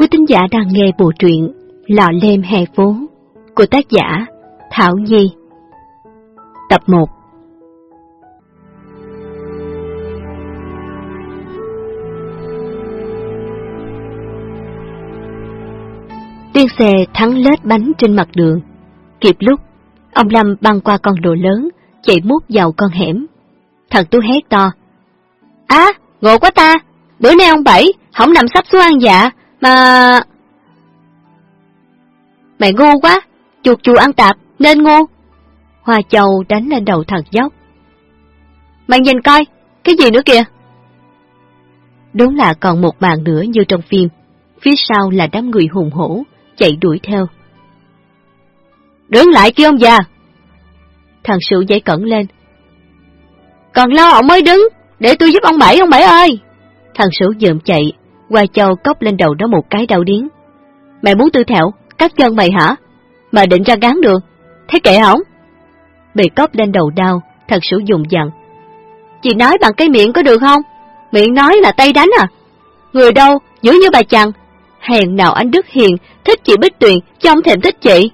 Quý tín giả đang nghe bộ truyện Lọ Lem Hè Phố của tác giả Thảo Nhi. Tập 1 Tiên xe thắng lết bánh trên mặt đường. Kịp lúc, ông Lâm băng qua con đồ lớn, chạy mút vào con hẻm. Thằng Tú hét to. Á, à, ngộ quá ta! Bữa nay ông Bảy, không nằm sắp xuống ăn dạ, mà... Mày ngu quá, chuột chù ăn tạp, nên ngu. Hoa Châu đánh lên đầu thằng dốc. Mày nhìn coi, cái gì nữa kìa? Đúng là còn một màn nữa như trong phim, phía sau là đám người hùng hổ, chạy đuổi theo. Đứng lại kia ông già! Thằng Sửu dậy cẩn lên. Còn lo ông mới đứng, để tôi giúp ông Bảy, ông Bảy ơi! Thằng Sửu dượm chạy, Hoa Châu cốc lên đầu nó một cái đau điến. Mày muốn tư thẹo, cắt chân mày hả? Mà định ra gán đường, thế kệ hỏng. Bị cốc lên đầu đau, thật sử dụng dặn. Chị nói bằng cái miệng có được không? Miệng nói là tay đánh à? Người đâu, dữ như bà chàng Hèn nào anh Đức Hiền thích chị Bích Tuyền, trong thèm thích chị.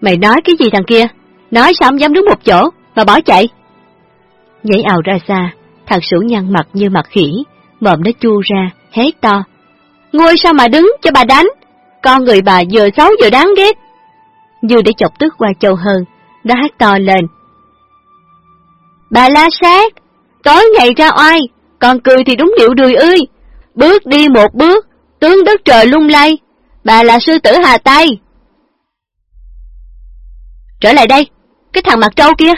Mày nói cái gì thằng kia? Nói xong dám đứng một chỗ, mà bỏ chạy? Nhảy ào ra xa, thằng sử nhăn mặt như mặt khỉ, mồm nó chu ra, hét to. Ngươi sao mà đứng cho bà đánh? Con người bà vừa xấu vừa đáng ghét. Như để chọc tức qua châu hơn, nó hát to lên. Bà la sát, tối ngày ra oai, còn cười thì đúng điệu đùi ươi. Bước đi một bước, tướng đất trời lung lay. Bà là sư tử Hà Tây. Trở lại đây, cái thằng mặt trâu kia.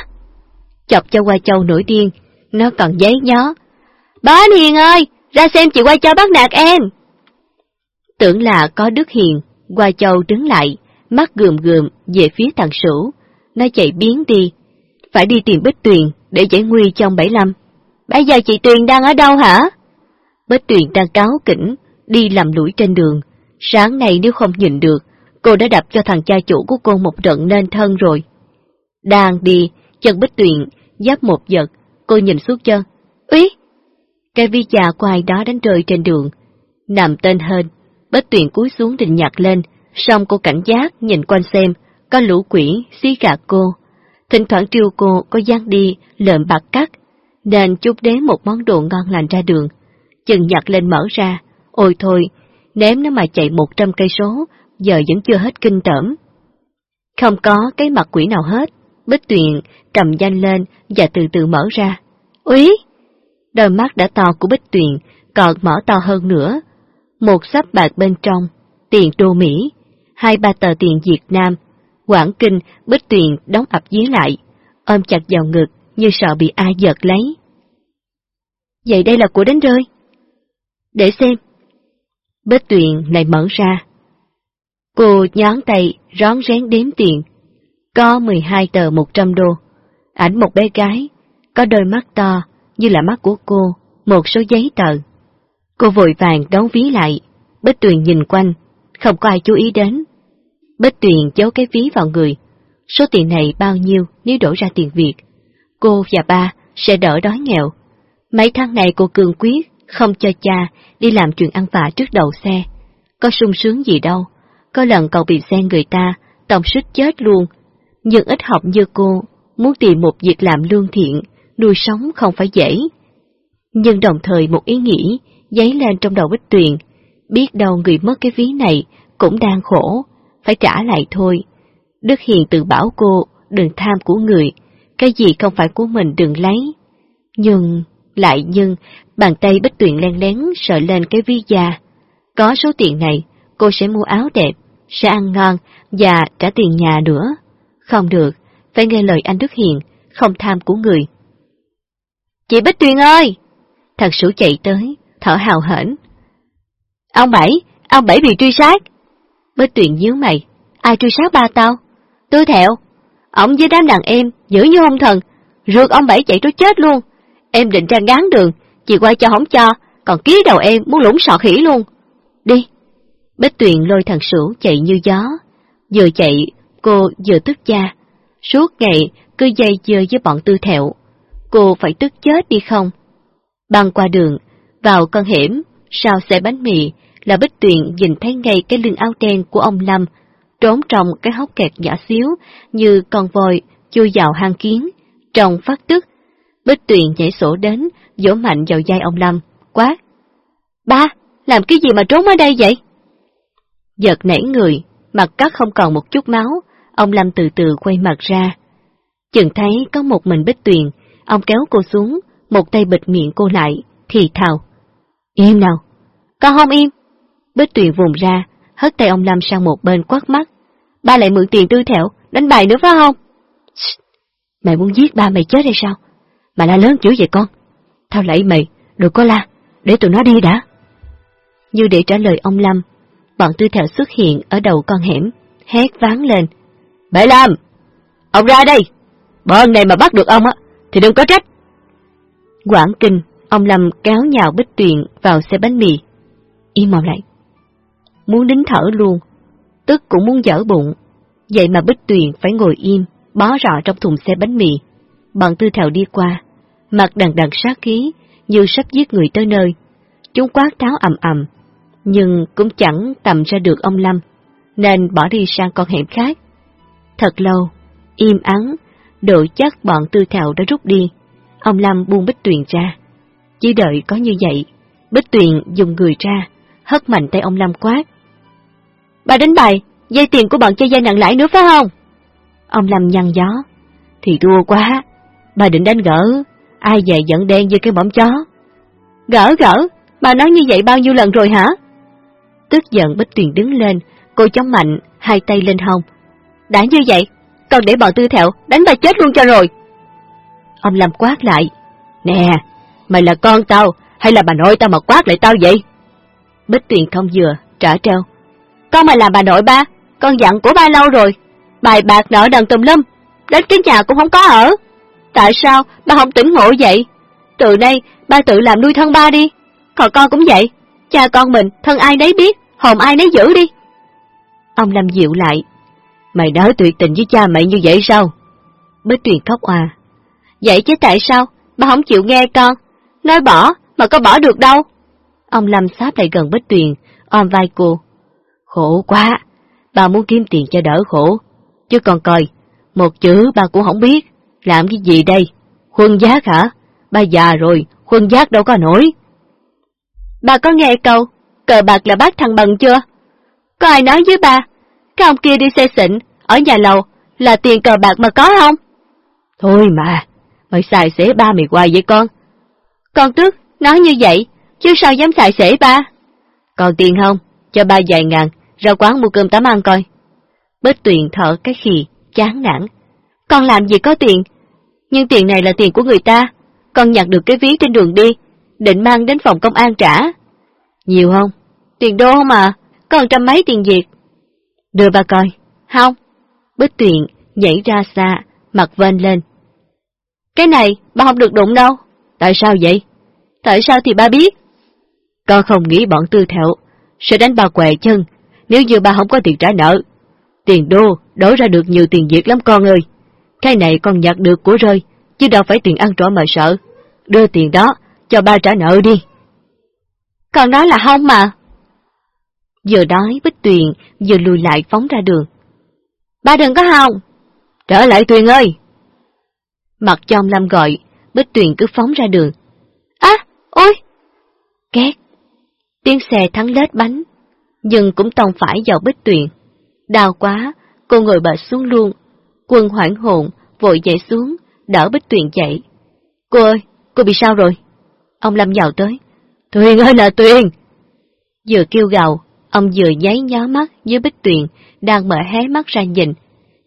Chọc cho qua châu nổi điên, nó còn giấy nhó. Bá Hiền ơi, ra xem chị Qua Châu bắt nạt em. Tưởng là có Đức Hiền, Qua Châu đứng lại, mắt gườm gườm về phía thằng Sửu. Nó chạy biến đi, phải đi tìm Bích Tuyền để giải nguy trong bảy lâm. Bây giờ chị Tuyền đang ở đâu hả? Bích Tuyền đang cáo kỉnh, đi làm lũi trên đường. Sáng nay nếu không nhìn được, cô đã đập cho thằng cha chủ của cô một trận nên thân rồi. Đang đi, chân Bích Tuyền, giáp một giật, cô nhìn xuống chân. Cây cái ví già của ai đó đánh rơi trên đường. Nằm tên hên, bất tuyển cúi xuống định nhặt lên, xong cô cảnh giác nhìn quanh xem, có lũ quỷ xí gạt cô. Thỉnh thoảng triêu cô có gian đi, lợm bạc cắt, nên chút đế một món đồ ngon lành ra đường. Chừng nhặt lên mở ra, ôi thôi, ném nó mà chạy một trăm cây số, giờ vẫn chưa hết kinh tởm. Không có cái mặt quỷ nào hết, Bích Tuyền cầm danh lên và từ từ mở ra. Úi! Đôi mắt đã to của Bích Tuyền còn mở to hơn nữa. Một sắp bạc bên trong, tiền đô Mỹ, hai ba tờ tiền Việt Nam, Quảng Kinh, Bích Tuyền đóng ập dí lại, ôm chặt vào ngực như sợ bị ai giật lấy. Vậy đây là của đánh rơi. Để xem. Bích Tuyền này mở ra. Cô nhón tay, rón rén đếm tiền. Có 12 tờ 100 đô. Ảnh một bé gái, có đôi mắt to, như là mắt của cô, một số giấy tờ. Cô vội vàng đóng ví lại, Bích Tuyền nhìn quanh, không có ai chú ý đến. Bích Tuyền giấu cái ví vào người. Số tiền này bao nhiêu nếu đổ ra tiền Việt? Cô và ba sẽ đỡ đói nghèo. Mấy tháng này cô cường quyết, không cho cha đi làm chuyện ăn vạ trước đầu xe. Có sung sướng gì đâu. Có lần cậu bị xe người ta, tổng suýt chết luôn. Nhưng ít học như cô, muốn tìm một việc làm lương thiện, nuôi sống không phải dễ. Nhưng đồng thời một ý nghĩ dấy lên trong đầu Bích Tuyền, biết đâu người mất cái ví này cũng đang khổ, phải trả lại thôi. Đức Hiền tự bảo cô đừng tham của người, cái gì không phải của mình đừng lấy. Nhưng, lại nhưng, bàn tay Bích Tuyền len lén sợ lên cái ví da. Có số tiền này, cô sẽ mua áo đẹp, sẽ ăn ngon và trả tiền nhà nữa. Không được, phải nghe lời anh Đức Hiền, không tham của người. Chị Bích Tuyền ơi! Thật sự chạy tới, thở hào hển. Ông Bảy, ông Bảy bị truy sát. Bích Tuyền nhớ mày, ai truy sát ba tao? Tôi thẹo. Ông với đám đàn em, giữ như hung thần, rượt ông Bảy chạy trối chết luôn. Em định ra gán đường, chị quay cho không cho, còn ký đầu em muốn lũng sọ khỉ luôn. Đi. Bích Tuyền lôi thằng Sửu chạy như gió. Vừa chạy, cô vừa tức cha. Suốt ngày cứ dây dưa với bọn tư thẹo cô phải tức chết đi không? Băng qua đường, vào con hẻm, sau xe bánh mì, là Bích Tuyền nhìn thấy ngay cái lưng áo đen của ông Lâm, trốn trong cái hốc kẹt nhỏ xíu như con voi chui vào hang kiến. Trong phát tức, Bích Tuyền nhảy sổ đến, vỗ mạnh vào vai ông Lâm, quát. Ba, làm cái gì mà trốn ở đây vậy? Giật nảy người, mặt cắt không còn một chút máu, ông Lâm từ từ quay mặt ra. Chừng thấy có một mình Bích Tuyền, ông kéo cô xuống, một tay bịt miệng cô lại, thì thào. Im nào, con không im. Bích Tuyền vùng ra, hất tay ông Lâm sang một bên quát mắt. Ba lại mượn tiền tư thẹo, đánh bài nữa phải không? Mày muốn giết ba mày chết hay sao? Mà la lớn chữ vậy con. Tao lấy mày, đừng có la, để tụi nó đi đã. Như để trả lời ông Lâm, bọn tư thẹo xuất hiện ở đầu con hẻm, hét ván lên. Bảy Lâm! Ông ra đây! Bọn này mà bắt được ông á, thì đừng có trách. Quảng kinh, ông Lâm kéo nhào Bích Tuyền vào xe bánh mì. Im mồm lại. Muốn đính thở luôn, tức cũng muốn dở bụng. Vậy mà Bích Tuyền phải ngồi im, bó rọ trong thùng xe bánh mì. Bọn tư thèo đi qua, mặt đằng đằng sát khí, như sắp giết người tới nơi. Chúng quát tháo ầm ầm, nhưng cũng chẳng tầm ra được ông Lâm, nên bỏ đi sang con hẻm khác. Thật lâu, im ắng, đội chắc bọn tư thảo đã rút đi. Ông Lâm buông Bích Tuyền ra. Chỉ đợi có như vậy, Bích Tuyền dùng người ra, hất mạnh tay ông Lâm quát. Bà đánh bài, dây tiền của bọn chơi dây nặng lãi nữa phải không? Ông Lâm nhăn gió. Thì đua quá, bà định đánh gỡ, ai về giận đen như cái bỏng chó. Gỡ gỡ, bà nói như vậy bao nhiêu lần rồi hả? Tức giận Bích Tuyền đứng lên, cô chống mạnh, hai tay lên hông. Đã như vậy, còn để bọn tư thẹo đánh ta chết luôn cho rồi. Ông Lâm quát lại. Nè, mày là con tao, hay là bà nội tao mà quát lại tao vậy? Bích Tuyền không vừa, trả treo. Con mà là bà nội ba, con dặn của ba lâu rồi. Bài bạc nợ đần tùm lum, đến cái nhà cũng không có ở. Tại sao ba không tỉnh ngộ vậy? Từ nay ba tự làm nuôi thân ba đi. Còn con cũng vậy, cha con mình thân ai nấy biết, hồn ai nấy giữ đi. Ông Lâm dịu lại. Mày nói tuyệt tình với cha mày như vậy sao? Bích Tuyền khóc à. Vậy chứ tại sao? Bà không chịu nghe con. Nói bỏ, mà có bỏ được đâu. Ông Lâm sát lại gần Bích Tuyền, ôm vai cô. Khổ quá, bà muốn kiếm tiền cho đỡ khổ. Chứ còn coi, một chữ bà cũng không biết. Làm cái gì đây? Khuân giác hả? Ba già rồi, khuân giác đâu có nổi. Bà có nghe câu, cờ bạc là bác thằng bằng chưa? Có ai nói với bà, cái ông kia đi xe xịn, ở nhà lầu, là tiền cờ bạc mà có không? Thôi mà, mày xài xể ba mày hoài vậy con. Con tức, nói như vậy, chứ sao dám xài xể ba? Còn tiền không? Cho ba vài ngàn, ra quán mua cơm tắm ăn coi. Bích Tuyền thở cái khì, chán nản. Con làm gì có tiền? Nhưng tiền này là tiền của người ta, con nhặt được cái ví trên đường đi, định mang đến phòng công an trả. Nhiều không? Tiền đô không à? Còn trăm mấy tiền Việt. Đưa ba coi. Không. Bích Tuyền nhảy ra xa, mặt vên lên. Cái này ba không được đụng đâu. Tại sao vậy? Tại sao thì ba biết. Con không nghĩ bọn tư thẹo sẽ đánh ba què chân nếu như ba không có tiền trả nợ. Tiền đô đổi ra được nhiều tiền Việt lắm con ơi. Cái này con nhặt được của rơi, chứ đâu phải tiền ăn trộm mà sợ. Đưa tiền đó, cho ba trả nợ đi. Con nói là không mà. Vừa đói Bích Tuyền, vừa lùi lại phóng ra đường. Ba đừng có hòng. Trở lại Tuyền ơi. Mặt trong Lâm gọi, Bích Tuyền cứ phóng ra đường. Á, ôi! Két. Tiếng xe thắng lết bánh, nhưng cũng tông phải vào Bích Tuyền. Đau quá, cô ngồi bệt xuống luôn. Quân hoảng hồn, vội dậy xuống, đỡ Bích Tuyền dậy. Cô ơi, cô bị sao rồi? Ông Lâm vào tới. Tuyền ơi là Tuyền! Vừa kêu gào, ông vừa nháy nhó mắt với Bích Tuyền, đang mở hé mắt ra nhìn.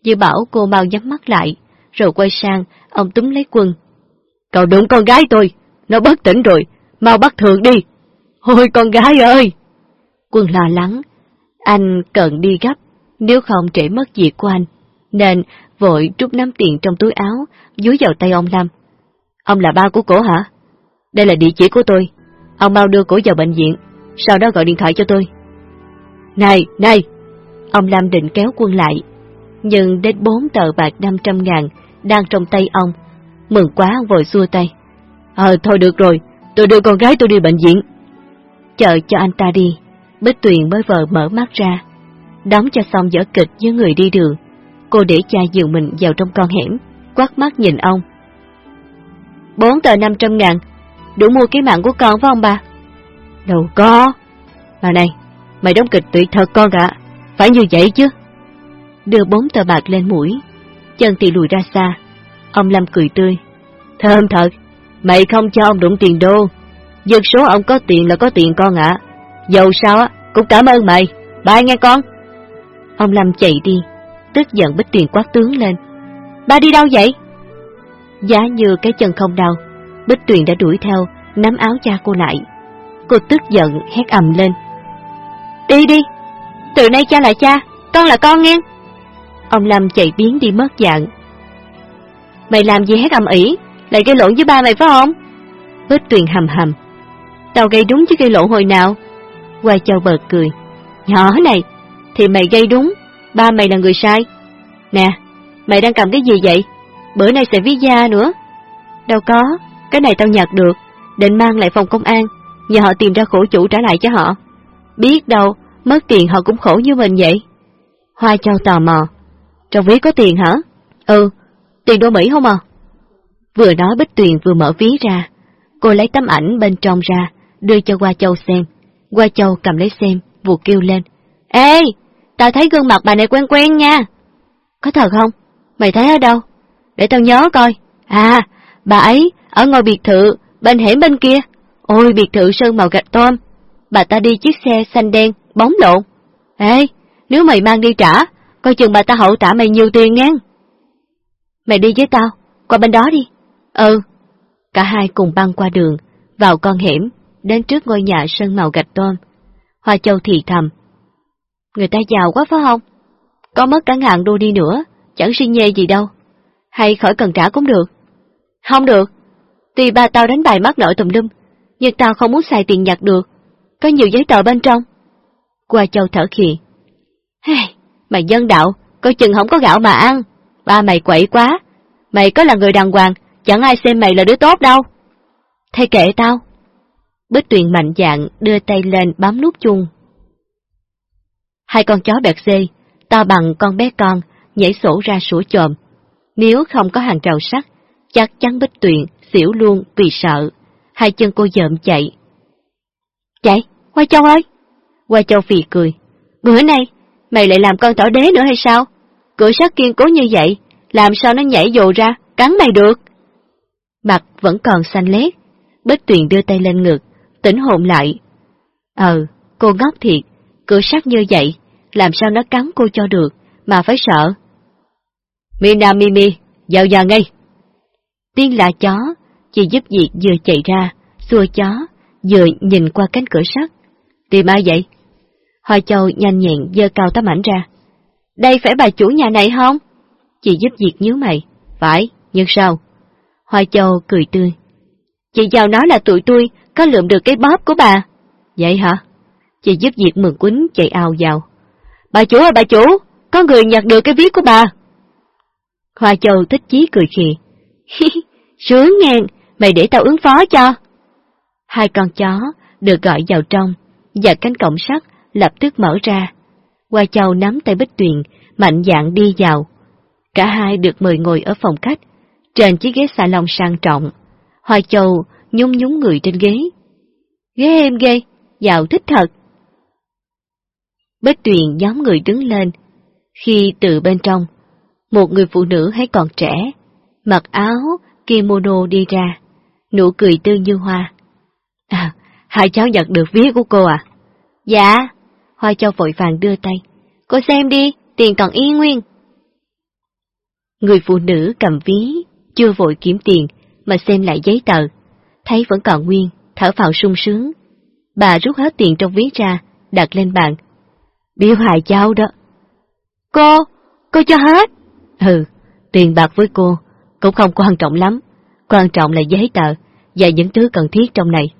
Vừa bảo cô mau nhắm mắt lại, rồi quay sang, ông túm lấy quân. Cậu đụng con gái tôi, nó bất tỉnh rồi, mau bắt thường đi. Ôi con gái ơi! Quân lo lắng, anh cần đi gấp, nếu không trễ mất việc của anh, nên vội rút nắm tiền trong túi áo, dúi vào tay ông Lâm. Ông là ba của cổ hả? Đây là địa chỉ của tôi. Ông mau đưa cổ vào bệnh viện, sau đó gọi điện thoại cho tôi. Này, này! Ông Lam định kéo quân lại, nhưng đến bốn tờ bạc 500 ngàn đang trong tay ông. Mừng quá vội xua tay. Ờ, thôi được rồi, tôi đưa con gái tôi đi bệnh viện. Chờ cho anh ta đi, Bích Tuyền mới vờ mở mắt ra, đóng cho xong vở kịch với người đi đường. Cô để cha dìu mình vào trong con hẻm, quát mắt nhìn ông. Bốn tờ năm trăm ngàn, đủ mua cái mạng của con phải không ba? Đâu có. Mà này, mày đóng kịch tuyệt thật con ạ, phải như vậy chứ. Đưa bốn tờ bạc lên mũi, chân thì lùi ra xa. Ông Lâm cười tươi. Thơm thật, mày không cho ông đụng tiền đô. dược số ông có tiền là có tiền con ạ. Dầu sao á, cũng cảm ơn mày. Bye nghe con. Ông Lâm chạy đi, tức giận Bích tiền quát tướng lên. Ba đi đâu vậy? Giá như cái chân không đau, Bích Tuyền đã đuổi theo, nắm áo cha cô lại. Cô tức giận hét ầm lên. Đi đi, từ nay cha là cha, con là con nghe. Ông Lâm chạy biến đi mất dạng. Mày làm gì hết ầm ĩ, lại gây lộn với ba mày phải không? Bích Tuyền hầm hầm. Tao gây đúng chứ gây lộn hồi nào? Qua châu bờ cười. Nhỏ này, thì mày gây đúng, ba mày là người sai. Nè, mày đang cầm cái gì vậy? Bữa nay sẽ viết da nữa. Đâu có, cái này tao nhặt được, định mang lại phòng công an, nhờ họ tìm ra khổ chủ trả lại cho họ. Biết đâu, mất tiền họ cũng khổ như mình vậy. Hoa Châu tò mò. Trong ví có tiền hả? Ừ, tiền đô Mỹ không à? Vừa nói Bích Tuyền vừa mở ví ra. Cô lấy tấm ảnh bên trong ra, đưa cho Hoa Châu xem. Hoa Châu cầm lấy xem, vụt kêu lên. Ê, tao thấy gương mặt bà này quen quen nha. Có thật không? Mày thấy ở đâu? Để tao nhớ coi. À, bà ấy, ở ngôi biệt thự, bên hẻm bên kia. Ôi, biệt thự sơn màu gạch tôm. Bà ta đi chiếc xe xanh đen, bóng lộn. Ê, nếu mày mang đi trả, coi chừng bà ta hậu trả mày nhiều tiền nghe. Mày đi với tao, qua bên đó đi. Ừ. Cả hai cùng băng qua đường, vào con hẻm, đến trước ngôi nhà sơn màu gạch tôm. Hoa Châu thì thầm. Người ta giàu quá phải không? Có mất cả ngàn đô đi nữa, chẳng suy nhê gì đâu. Hay khỏi cần trả cũng được. Không được. Tuy ba tao đánh bài mắc nợ tùm lum, nhưng tao không muốn xài tiền nhặt được. Có nhiều giấy tờ bên trong. Qua Châu thở khì. Hey, mày dân đạo, coi chừng không có gạo mà ăn. Ba mày quậy quá. Mày có là người đàng hoàng, chẳng ai xem mày là đứa tốt đâu. Thay kệ tao. Bích Tuyền mạnh dạng đưa tay lên bám nút chung. Hai con chó bẹt dê, to bằng con bé con, nhảy sổ ra sủa chồm. Nếu không có hàng rào sắt, chắc chắn Bích Tuyền xỉu luôn vì sợ. Hai chân cô dợm chạy. Chạy, Hoa Châu ơi! Hoa Châu phì cười. Bữa nay, mày lại làm con tỏ đế nữa hay sao? Cửa sắt kiên cố như vậy, làm sao nó nhảy dồ ra, cắn mày được? Mặt vẫn còn xanh lét, Bích Tuyền đưa tay lên ngực, tỉnh hồn lại. Ờ, cô ngốc thiệt, cửa sắt như vậy, làm sao nó cắn cô cho được, mà phải sợ. Mina Mimi, vào giờ ngay. Tiên là chó, chỉ giúp việc vừa chạy ra, xua chó, vừa nhìn qua cánh cửa sắt. Tìm ai vậy? Hoa Châu nhanh nhẹn dơ cao tấm ảnh ra. Đây phải bà chủ nhà này không? Chị giúp việc nhớ mày. Phải, nhưng sao? Hoa Châu cười tươi. Chị giàu nói là tụi tôi có lượm được cái bóp của bà. Vậy hả? Chị giúp việc mừng quýnh chạy ào vào. Bà chủ ơi bà chủ, có người nhặt được cái viết của bà. Hoa Châu thích chí cười khì. Sướng ngang, mày để tao ứng phó cho. Hai con chó được gọi vào trong, và cánh cổng sắt lập tức mở ra. Hoa Châu nắm tay Bích Tuyền, mạnh dạn đi vào. Cả hai được mời ngồi ở phòng khách, trên chiếc ghế salon sang trọng. Hoa Châu nhún nhúng người trên ghế. Ghế em ghê, giàu thích thật. Bích Tuyền nhóm người đứng lên, khi từ bên trong, một người phụ nữ hay còn trẻ, mặc áo kimono đi ra, nụ cười tươi như hoa. À, hai cháu nhặt được viết của cô à? Dạ, Hoa Châu vội vàng đưa tay. Cô xem đi, tiền còn y nguyên. Người phụ nữ cầm ví, chưa vội kiếm tiền, mà xem lại giấy tờ. Thấy vẫn còn nguyên, thở phào sung sướng. Bà rút hết tiền trong ví ra, đặt lên bàn. Biểu hài cháu đó. Cô, cô cho hết. Ừ, tiền bạc với cô cũng không quan trọng lắm. Quan trọng là giấy tờ và những thứ cần thiết trong này.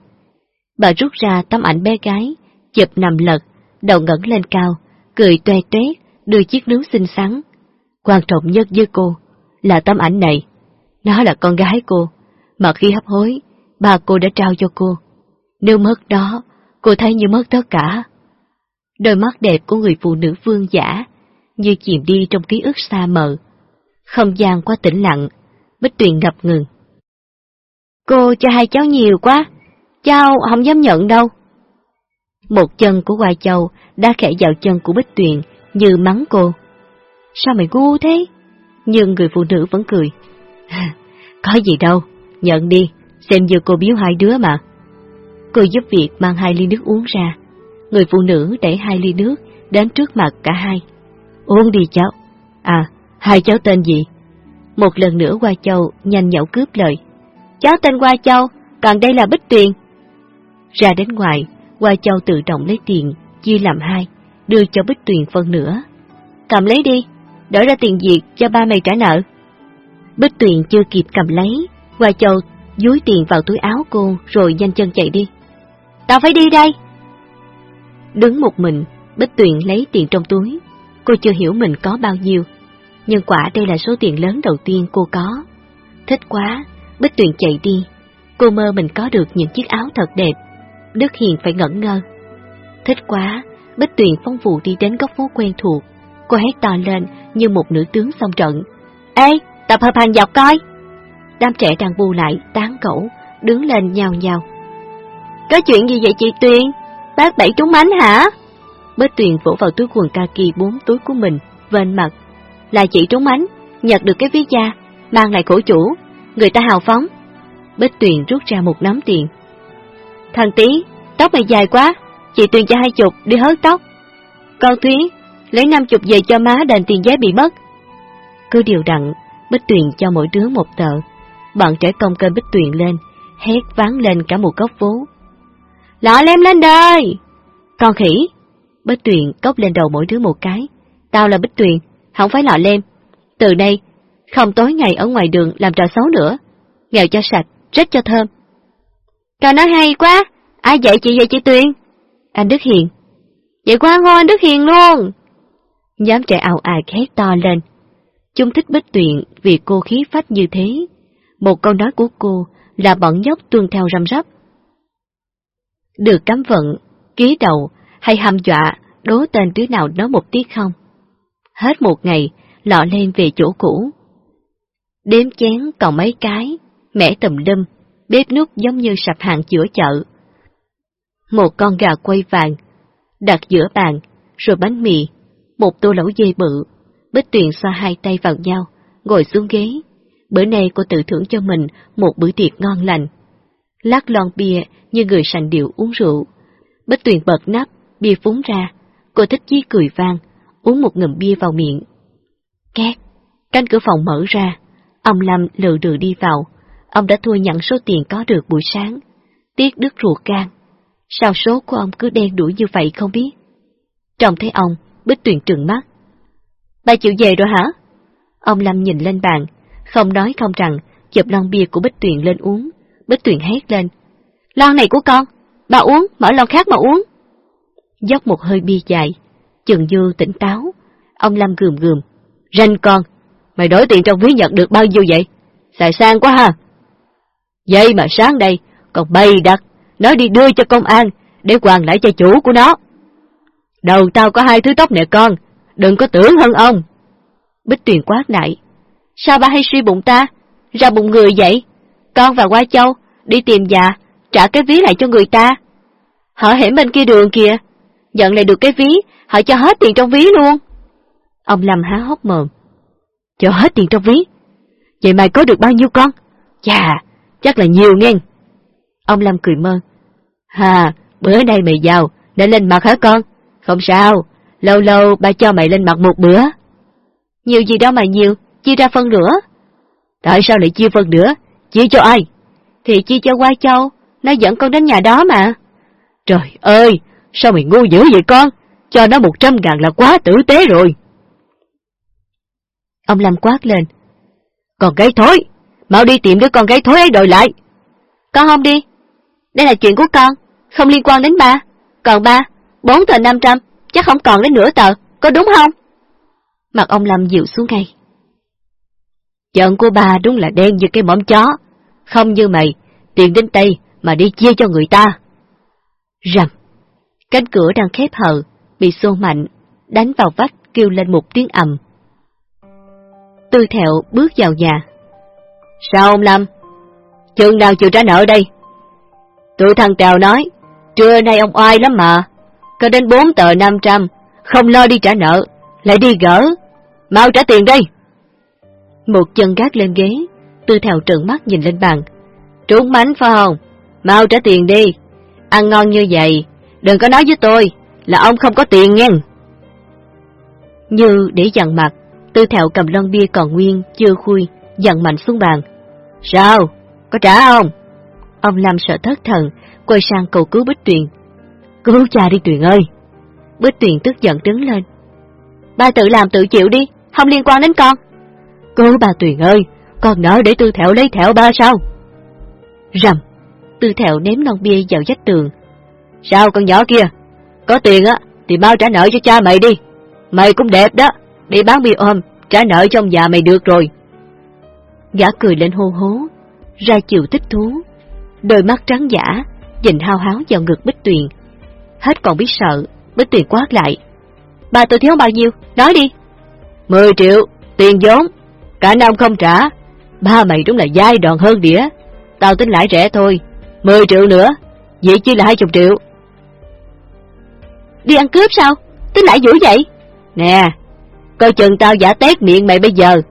Bà rút ra tấm ảnh bé gái, chụp nằm lật, đầu ngẩng lên cao, cười toe toét, đưa chiếc nướng xinh xắn. Quan trọng nhất với cô là tấm ảnh này. Nó là con gái cô, mà khi hấp hối, bà cô đã trao cho cô. Nếu mất đó, cô thấy như mất tất cả. Đôi mắt đẹp của người phụ nữ vương giả, như chìm đi trong ký ức xa mờ. Không gian quá tĩnh lặng, Bích Tuyền ngập ngừng. Cô cho hai cháu nhiều quá, cháu không dám nhận đâu. Một chân của Hoài Châu đã khẽ vào chân của Bích Tuyền như mắng cô. Sao mày ngu thế? Nhưng người phụ nữ vẫn cười. Có gì đâu, nhận đi, xem như cô biếu hai đứa mà. Cô giúp việc mang hai ly nước uống ra. Người phụ nữ đẩy hai ly nước đến trước mặt cả hai. Uống đi cháu. À, hai cháu tên gì? Một lần nữa Hoa Châu nhanh nhậu cướp lời. Cháu tên Hoa Châu, còn đây là Bích Tuyền. Ra đến ngoài, Hoa Châu tự động lấy tiền, chia làm hai, đưa cho Bích Tuyền phân nữa. Cầm lấy đi, đổi ra tiền việc cho ba mày trả nợ. Bích Tuyền chưa kịp cầm lấy, Hoa Châu dúi tiền vào túi áo cô rồi nhanh chân chạy đi. Tao phải đi đây. Đứng một mình, Bích Tuyền lấy tiền trong túi. Cô chưa hiểu mình có bao nhiêu, nhưng quả đây là số tiền lớn đầu tiên cô có. Thích quá, Bích Tuyền chạy đi. Cô mơ mình có được những chiếc áo thật đẹp. Đức Hiền phải ngẩn ngơ. Thích quá, Bích Tuyền phong vụ đi đến góc phố quen thuộc. Cô hét to lên như một nữ tướng xong trận. Ê, tập hợp hàng dọc coi! Đám trẻ đang bu lại, tán cẩu, đứng lên nhào nhào. Có chuyện gì vậy chị Tuyền? Bác bảy trúng mánh hả? Bích Tuyền vỗ vào túi quần kaki bốn túi của mình, vên mặt. Là chị trúng mánh, nhặt được cái ví da, mang lại cổ chủ, người ta hào phóng. Bích Tuyền rút ra một nắm tiền. Thằng tí, tóc mày dài quá, chị Tuyền cho hai chục đi hớt tóc. Con Thúy, lấy năm chục về cho má đền tiền vé bị mất. Cứ điều đặn, Bích Tuyền cho mỗi đứa một tờ. Bọn trẻ công kênh Bích Tuyền lên, hét ván lên cả một góc phố. Lọ lem lên đời! Con khỉ! Bích Tuyền cốc lên đầu mỗi đứa một cái. Tao là Bích Tuyền, không phải lọ lem. Từ đây, không tối ngày ở ngoài đường làm trò xấu nữa. Nghèo cho sạch, rất cho thơm. Cậu nói hay quá, ai dạy chị vậy chị Tuyền? Anh Đức Hiền. Vậy quá ngon Đức Hiền luôn. Nhóm trẻ ảo ạt hét to lên. Chúng thích Bích Tuyền vì cô khí phách như thế. Một câu nói của cô là bọn nhóc tuân theo răm rắp. Được cắm vận, ký đầu hay hăm dọa đố tên đứa nào nói một tiết không? Hết một ngày, lọ lên về chỗ cũ. Đếm chén còn mấy cái, mẻ tùm lum, bếp nút giống như sạp hàng giữa chợ. Một con gà quay vàng, đặt giữa bàn, rồi bánh mì, một tô lẩu dê bự. Bích Tuyền xoa hai tay vào nhau, ngồi xuống ghế. Bữa nay cô tự thưởng cho mình một bữa tiệc ngon lành. Lát lon bia như người sành điệu uống rượu. Bích Tuyền bật nắp, bia phúng ra. Cô thích chí cười vang, uống một ngụm bia vào miệng. Két, cánh cửa phòng mở ra. Ông Lâm lừ đừ đi vào. Ông đã thua nhận số tiền có được buổi sáng. Tiếc đứt ruột gan. Sao số của ông cứ đen đuổi như vậy không biết? Trông thấy ông, Bích Tuyền trừng mắt. Bà chịu về rồi hả? Ông Lâm nhìn lên bàn, không nói không rằng, chụp lon bia của Bích Tuyền lên uống. Bích Tuyền hét lên. Lon này của con, bà uống, mở lon khác mà uống. Dốc một hơi bia dài, Trần Dư tỉnh táo. Ông Lâm gườm gườm. Ranh con, mày đổi tiền trong ví nhận được bao nhiêu vậy? Xài sang quá ha. Vậy mà sáng đây, còn bày đặt, nói đi đưa cho công an, để hoàn lại cho chủ của nó. Đầu tao có hai thứ tóc nè con, đừng có tưởng hơn ông. Bích Tuyền quát lại. Sao ba hay suy bụng ta? Ra bụng người vậy? Con và Qua Châu đi tìm già, trả cái ví lại cho người ta. Họ hẻm bên kia đường kìa, nhận lại được cái ví, họ cho hết tiền trong ví luôn. Ông Lâm há hốc mồm. Cho hết tiền trong ví? Vậy mày có được bao nhiêu con? Chà, chắc là nhiều nghe. Ông Lâm cười mơ. Hà, bữa nay mày giàu, nên lên mặt hả con? Không sao, lâu lâu ba cho mày lên mặt một bữa. Nhiều gì đâu mà nhiều, chia ra phân nửa. Tại sao lại chia phân nửa? Chia cho ai? Thì chia cho Qua Châu, nó dẫn con đến nhà đó mà. Trời ơi, sao mày ngu dữ vậy con? Cho nó một trăm ngàn là quá tử tế rồi. Ông Lâm quát lên. còn gái thối, mau đi tìm đứa con gái thối ấy đòi lại. Con không đi. Đây là chuyện của con, không liên quan đến ba. Còn ba, bốn tờ năm trăm, chắc không còn đến nửa tờ, có đúng không? Mặt ông Lâm dịu xuống ngay. giận của bà đúng là đen như cái mõm chó, không như mày, tiền đến tay mà đi chia cho người ta. Rầm, cánh cửa đang khép hờ, bị xô mạnh, đánh vào vách kêu lên một tiếng ầm. Tư Thẹo bước vào nhà. Sao ông Lâm? Chừng nào chịu trả nợ đây? Tụi thằng tèo nói, trưa nay ông oai lắm mà, có đến bốn tờ năm trăm, không lo đi trả nợ, lại đi gỡ, mau trả tiền đây. Một chân gác lên ghế, Tư thèo trợn mắt nhìn lên bàn. Trúng mánh phải không? Mau trả tiền đi. Ăn ngon như vậy, đừng có nói với tôi là ông không có tiền nghe. Như để dằn mặt, Tư Thẹo cầm lon bia còn nguyên, chưa khui, dằn mạnh xuống bàn. Sao? Có trả không? Ông Lâm sợ thất thần, quay sang cầu cứu Bích Tuyền. Cứu cha đi Tuyền ơi! Bích Tuyền tức giận đứng lên. Ba tự làm tự chịu đi, không liên quan đến con. Cứu bà Tuyền ơi, con nỡ để Tư Thẹo lấy thẹo ba sao? Rầm! Tư Thẹo ném lon bia vào vách tường. Sao con nhỏ kia? Có tiền á, thì mau trả nợ cho cha mày đi. Mày cũng đẹp đó, đi bán bia ôm, trả nợ trong nhà mày được rồi. Gã cười lên hô hố, ra chiều thích thú. Đôi mắt trắng giả, nhìn hao háo vào ngực Bích Tuyền. Hết còn biết sợ, Bích Tuyền quát lại. Bà tôi thiếu bao nhiêu, nói đi. Mười triệu, tiền vốn, cả năm không trả. Ba mày đúng là dai đòn hơn đĩa. Tao tính lãi rẻ thôi, mười triệu nữa, vậy chỉ là hai chục triệu. Đi ăn cướp sao? Tính lãi dữ vậy? Nè, coi chừng tao giả tét miệng mày bây giờ.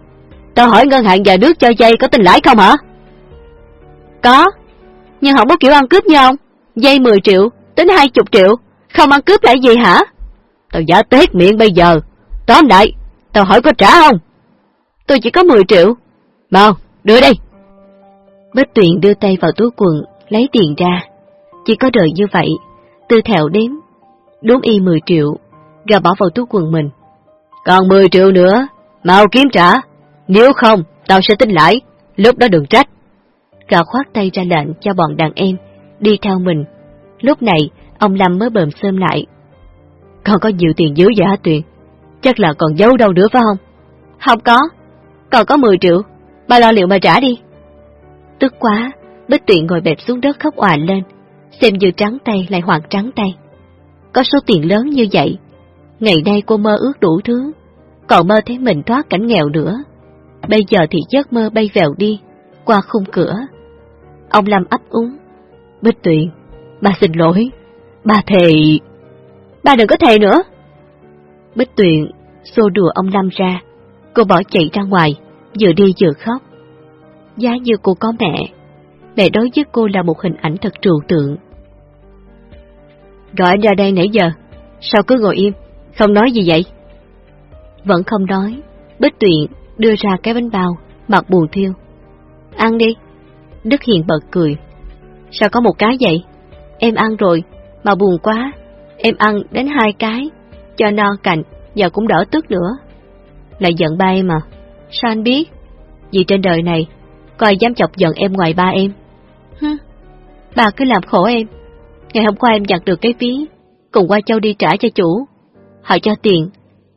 Tao hỏi ngân hàng nhà nước cho dây có tin lãi không hả? Có, nhưng không có kiểu ăn cướp như ông. Dây 10 triệu, tính 20 triệu, không ăn cướp lại gì hả? Tao giả tét miệng bây giờ. Tóm lại, tao hỏi có trả không? Tôi chỉ có 10 triệu. Mau, đưa đi. Bích Tuyền đưa tay vào túi quần, lấy tiền ra. Chỉ có đời như vậy, tư thẹo đếm. Đúng y 10 triệu, rồi bỏ vào túi quần mình. Còn 10 triệu nữa, mau kiếm trả. Nếu không, tao sẽ tính lãi, lúc đó đừng trách. Gà khoát tay ra lệnh cho bọn đàn em, đi theo mình. Lúc này, ông Lâm mới bờm sơm lại. Còn có nhiều tiền dưới giả Tuyền, chắc là còn giấu đâu nữa phải không? Không có, còn có 10 triệu, ba lo liệu mà trả đi. Tức quá, Bích Tuyền ngồi bẹp xuống đất khóc òa lên, xem như trắng tay lại hoàng trắng tay. Có số tiền lớn như vậy, ngày nay cô mơ ước đủ thứ, còn mơ thấy mình thoát cảnh nghèo nữa. Bây giờ thì giấc mơ bay vèo đi, qua khung cửa. Ông Lâm ấp úng. Bích Tuyền, bà xin lỗi, bà thề... Bà đừng có thề nữa. Bích Tuyền xô đùa ông Lâm ra, cô bỏ chạy ra ngoài, vừa đi vừa khóc. Giá như cô có mẹ, mẹ đối với cô là một hình ảnh thật trừu tượng. Gọi anh ra đây nãy giờ, sao cứ ngồi im, không nói gì vậy? Vẫn không nói, Bích Tuyền đưa ra cái bánh bao, mặt buồn thiêu. Ăn đi. Đức Hiền bật cười. Sao có một cái vậy? Em ăn rồi, mà buồn quá. Em ăn đến hai cái, cho no cạnh, giờ cũng đỡ tức nữa. Lại giận ba em à? Sao anh biết? Vì trên đời này, coi dám chọc giận em ngoài ba em. Hứ, bà cứ làm khổ em. Ngày hôm qua em nhặt được cái ví, cùng qua châu đi trả cho chủ. Họ cho tiền,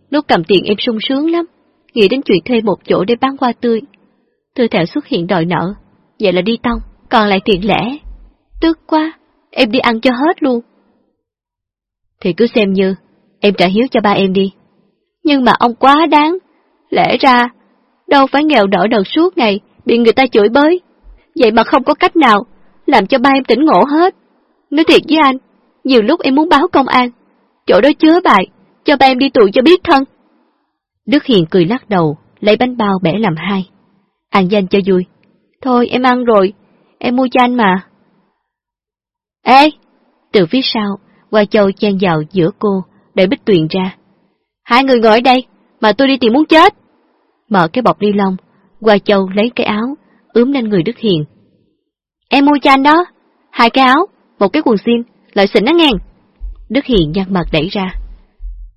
lúc cầm tiền em sung sướng lắm, nghĩ đến chuyện thuê một chỗ để bán hoa tươi. Thư thảo xuất hiện đòi nợ, vậy là đi tông, còn lại tiền lẻ. Tức quá, em đi ăn cho hết luôn. Thì cứ xem như, em trả hiếu cho ba em đi. Nhưng mà ông quá đáng, lẽ ra, đâu phải nghèo đỡ đầu suốt ngày, bị người ta chửi bới. Vậy mà không có cách nào, làm cho ba em tỉnh ngộ hết. Nói thiệt với anh, nhiều lúc em muốn báo công an, chỗ đó chứa bài, cho ba em đi tù cho biết thân. Đức Hiền cười lắc đầu, lấy bánh bao bẻ làm hai. Ăn danh cho vui. Thôi em ăn rồi, em mua cho anh mà. Ê! Từ phía sau, Hoa Châu chen vào giữa cô, để Bích Tuyền ra. Hai người ngồi ở đây, mà tôi đi tìm muốn chết. Mở cái bọc ni lông, Hoa Châu lấy cái áo, ướm lên người Đức Hiền. Em mua cho anh đó, hai cái áo, một cái quần jean, loại xịn nó ngang. Đức Hiền nhăn mặt đẩy ra.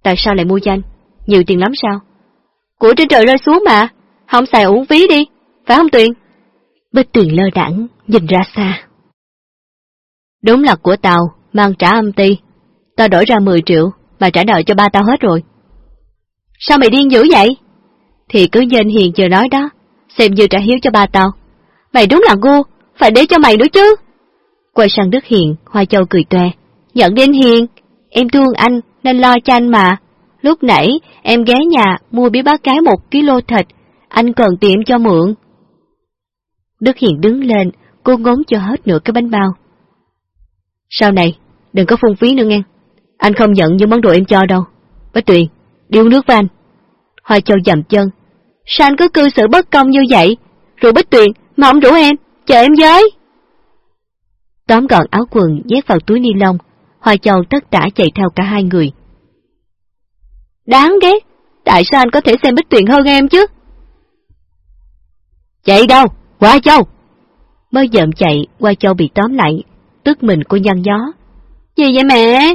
Tại sao lại mua cho anh? Nhiều tiền lắm sao? Của trên trời rơi xuống mà, không xài uống phí đi, phải không Tuyền? Bích Tuyền lơ đẳng, nhìn ra xa. Đúng là của tao, mang trả âm ti. Tao đổi ra 10 triệu, mà trả nợ cho ba tao hết rồi. Sao mày điên dữ vậy? Thì cứ như anh Hiền chưa nói đó, xem như trả hiếu cho ba tao. Mày đúng là ngu, phải để cho mày nữa chứ. Quay sang Đức Hiền, Hoa Châu cười toe. Nhận anh Hiền, em thương anh, nên lo cho anh mà. Lúc nãy em ghé nhà mua bí bá cái một kg thịt, anh cần tiệm cho mượn. Đức Hiền đứng lên, cô ngốn cho hết nửa cái bánh bao. Sau này, đừng có phung phí nữa nghe. Anh không nhận những món đồ em cho đâu. Bách Tuyền, đi uống nước với anh. Hoa Châu dầm chân. Sao anh cứ cư xử bất công như vậy? Rồi Bích Tuyền, mà không rủ em, chờ em với. Tóm gọn áo quần nhét vào túi ni lông, Hoa Châu tất tả chạy theo cả hai người. Đáng ghét, tại sao anh có thể xem Bích Tuyền hơn em chứ? Chạy đâu, qua Châu! Mới dợm chạy, qua Châu bị tóm lại, tức mình cô nhăn gió. Gì vậy mẹ?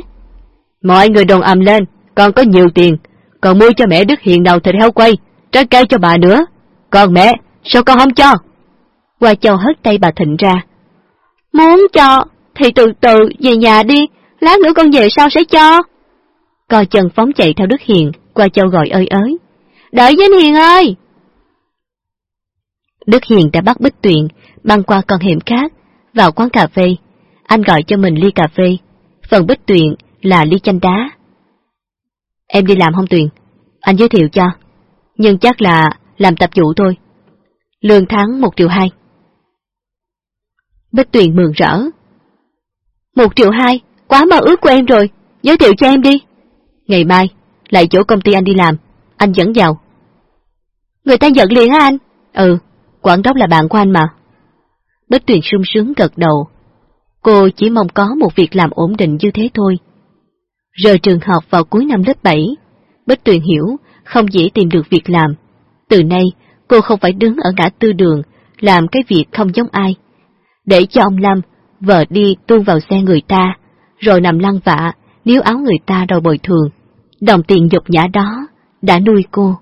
Mọi người đồn ầm lên, con có nhiều tiền, còn mua cho mẹ Đức Hiền đầu thịt heo quay, trái cây cho bà nữa. Còn mẹ, sao con không cho? Qua Châu hất tay bà Thịnh ra. Muốn cho, thì từ từ về nhà đi, lát nữa con về sau sẽ cho. Co chân phóng chạy theo Đức Hiền, qua Châu gọi ơi ới. Đợi Vinh Hiền ơi! Đức Hiền đã bắt Bích Tuyền, băng qua con hẻm khác, vào quán cà phê. Anh gọi cho mình ly cà phê, phần Bích Tuyền là ly chanh đá. Em đi làm không Tuyền? Anh giới thiệu cho. Nhưng chắc là làm tập vụ thôi. Lương tháng một triệu hai. Bích Tuyền mừng rỡ. Một triệu hai, quá mơ ước của em rồi, giới thiệu cho em đi. Ngày mai, lại chỗ công ty anh đi làm, anh dẫn vào. Người ta giận liền hả anh? Ừ, quản đốc là bạn của anh mà. Bích Tuyền sung sướng gật đầu. Cô chỉ mong có một việc làm ổn định như thế thôi. Rời trường học vào cuối năm lớp 7, Bích Tuyền hiểu không dễ tìm được việc làm. Từ nay, cô không phải đứng ở ngã tư đường, làm cái việc không giống ai. Để cho ông Lâm, vợ đi tuôn vào xe người ta, rồi nằm lăn vạ, níu áo người ta đòi bồi thường. Đồng tiền dục nhã đó đã nuôi cô.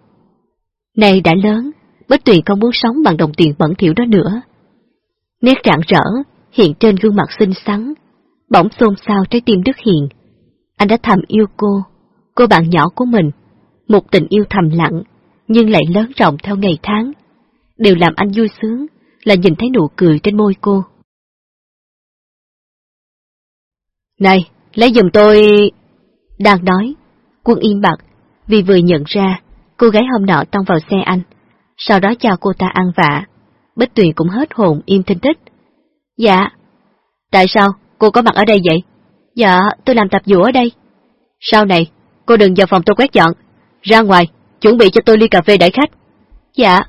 Nay đã lớn, Bích Tuyền không muốn sống bằng đồng tiền bẩn thỉu đó nữa. Nét rạng rỡ hiện trên gương mặt xinh xắn, bỗng xôn xao trái tim Đức Hiền. Anh đã thầm yêu cô, cô bạn nhỏ của mình, một tình yêu thầm lặng, nhưng lại lớn rộng theo ngày tháng. Điều làm anh vui sướng là nhìn thấy nụ cười trên môi cô. Này, lấy giùm tôi... Đang nói, quân im bặt, vì vừa nhận ra cô gái hôm nọ tông vào xe anh, sau đó cho cô ta ăn vạ. Bích Tuyền cũng hết hồn im thinh tích. Dạ. Tại sao cô có mặt ở đây vậy? Dạ, tôi làm tập vụ ở đây. Sau này, cô đừng vào phòng tôi quét dọn. Ra ngoài, chuẩn bị cho tôi ly cà phê đãi khách. Dạ.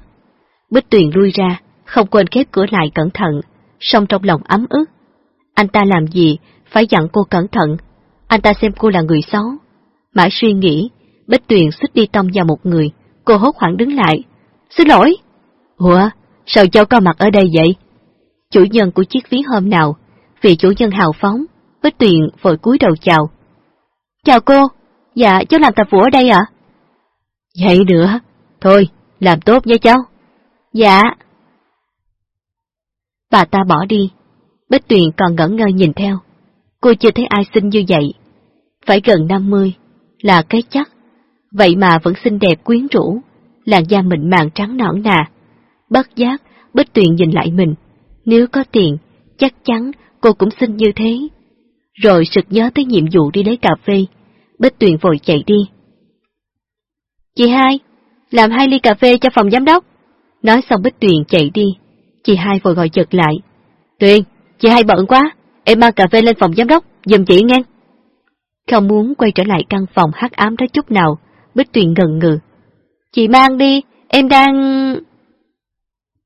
Bích Tuyền lui ra, không quên khép cửa lại cẩn thận, song trong lòng ấm ức. Anh ta làm gì, phải dặn cô cẩn thận. Anh ta xem cô là người xấu. Mãi suy nghĩ, Bích Tuyền xích đi tông vào một người, cô hốt hoảng đứng lại. Xin lỗi. Ủa, sao cháu có mặt ở đây vậy? Chủ nhân của chiếc ví hôm nào, vì chủ nhân hào phóng, Bích Tuyền vội cúi đầu chào. Chào cô, dạ cháu làm tạp vụ ở đây ạ? Vậy nữa, thôi, làm tốt nha cháu. Dạ. Bà ta bỏ đi, Bích Tuyền còn ngẩn ngơ nhìn theo. Cô chưa thấy ai xinh như vậy. Phải gần 50, là cái chắc. Vậy mà vẫn xinh đẹp quyến rũ, làn da mịn màng trắng nõn nà. Bất giác, Bích Tuyền nhìn lại mình. Nếu có tiền, chắc chắn cô cũng xinh như thế. Rồi sực nhớ tới nhiệm vụ đi lấy cà phê. Bích Tuyền vội chạy đi. Chị hai, làm hai ly cà phê cho phòng giám đốc. Nói xong Bích Tuyền chạy đi. Chị hai vội gọi giật lại. Tuyền, chị hai bận quá, em mang cà phê lên phòng giám đốc, dùm chị nghe. Không muốn quay trở lại căn phòng hắc ám đó chút nào, Bích Tuyền ngần ngừ. Chị mang đi, em đang...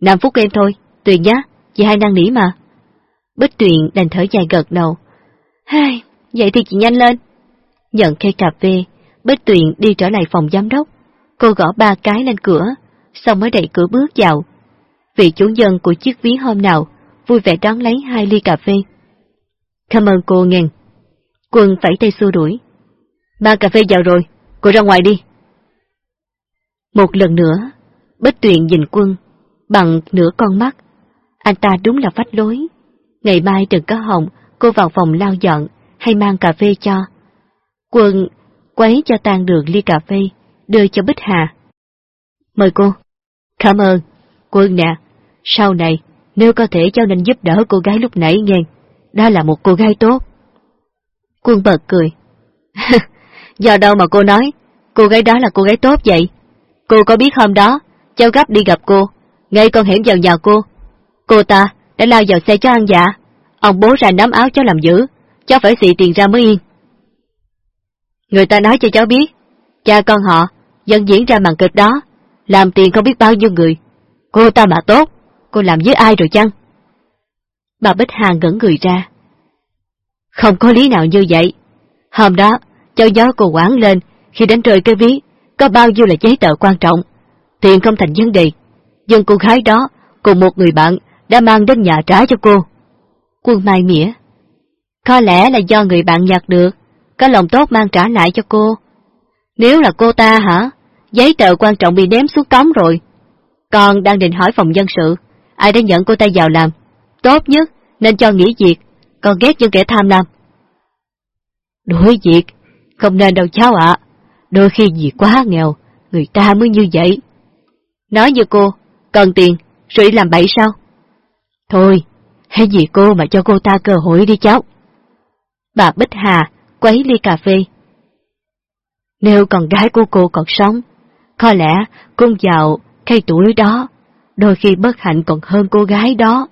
Năm phút em thôi, Tuyền nhá, chị hai đang nghỉ mà. Bích Tuyền đành thở dài gật đầu. Hai, vậy thì chị nhanh lên. Nhận khay cà phê, Bích Tuyền đi trở lại phòng giám đốc. Cô gõ ba cái lên cửa, xong mới đẩy cửa bước vào. Vị chủ nhân của chiếc ví hôm nào vui vẻ đón lấy hai ly cà phê. Cảm ơn cô ngàn. Quân phải tay xua đuổi. Ba cà phê vào rồi, cô ra ngoài đi. Một lần nữa, Bích Tuyền nhìn quân, bằng nửa con mắt. Anh ta đúng là phách lối. Ngày mai đừng có hồng, cô vào phòng lao dọn, hay mang cà phê cho. Quân quấy cho tan đường ly cà phê, đưa cho Bích Hà. Mời cô. Cảm ơn. Quân nè, sau này, nếu có thể cháu nên giúp đỡ cô gái lúc nãy nghe. Đó là một cô gái tốt. Quân bật cười. Do đâu mà cô nói, cô gái đó là cô gái tốt vậy? Cô có biết hôm đó, cháu gấp đi gặp cô, ngay con hẻm dần vào cô. Cô ta đã lao vào xe cho ăn dạ. Ông bố ra nắm áo cháu làm giữ, cháu phải xị tiền ra mới yên. Người ta nói cho cháu biết, cha con họ dân diễn ra màn kịch đó, làm tiền không biết bao nhiêu người. Cô ta mà tốt, cô làm với ai rồi chăng? Bà Bích hàng ngẩn người ra. Không có lý nào như vậy. Hôm đó, cháu gió cô quán lên, khi đánh rơi cái ví, có bao nhiêu là giấy tờ quan trọng. Tiền không thành vấn đề, nhưng cô gái đó cùng một người bạn đã mang đến nhà trả cho cô. Quân Mai mỉa. Có lẽ là do người bạn nhặt được, có lòng tốt mang trả lại cho cô. Nếu là cô ta hả? Giấy tờ quan trọng bị ném xuống cống rồi. Con đang định hỏi phòng dân sự, ai đã nhận cô ta vào làm. Tốt nhất nên cho nghỉ việc, còn ghét những kẻ tham lam. Đuổi việc, không nên đâu cháu ạ. Đôi khi vì quá nghèo, người ta mới như vậy. Nói như cô, cần tiền, rồi đi làm bậy sao? Thôi, hãy vì cô mà cho cô ta cơ hội đi cháu. Bà Bích Hà quấy ly cà phê. Nếu con gái của cô còn sống, có lẽ cung giàu cây tuổi đó, đôi khi bất hạnh còn hơn cô gái đó.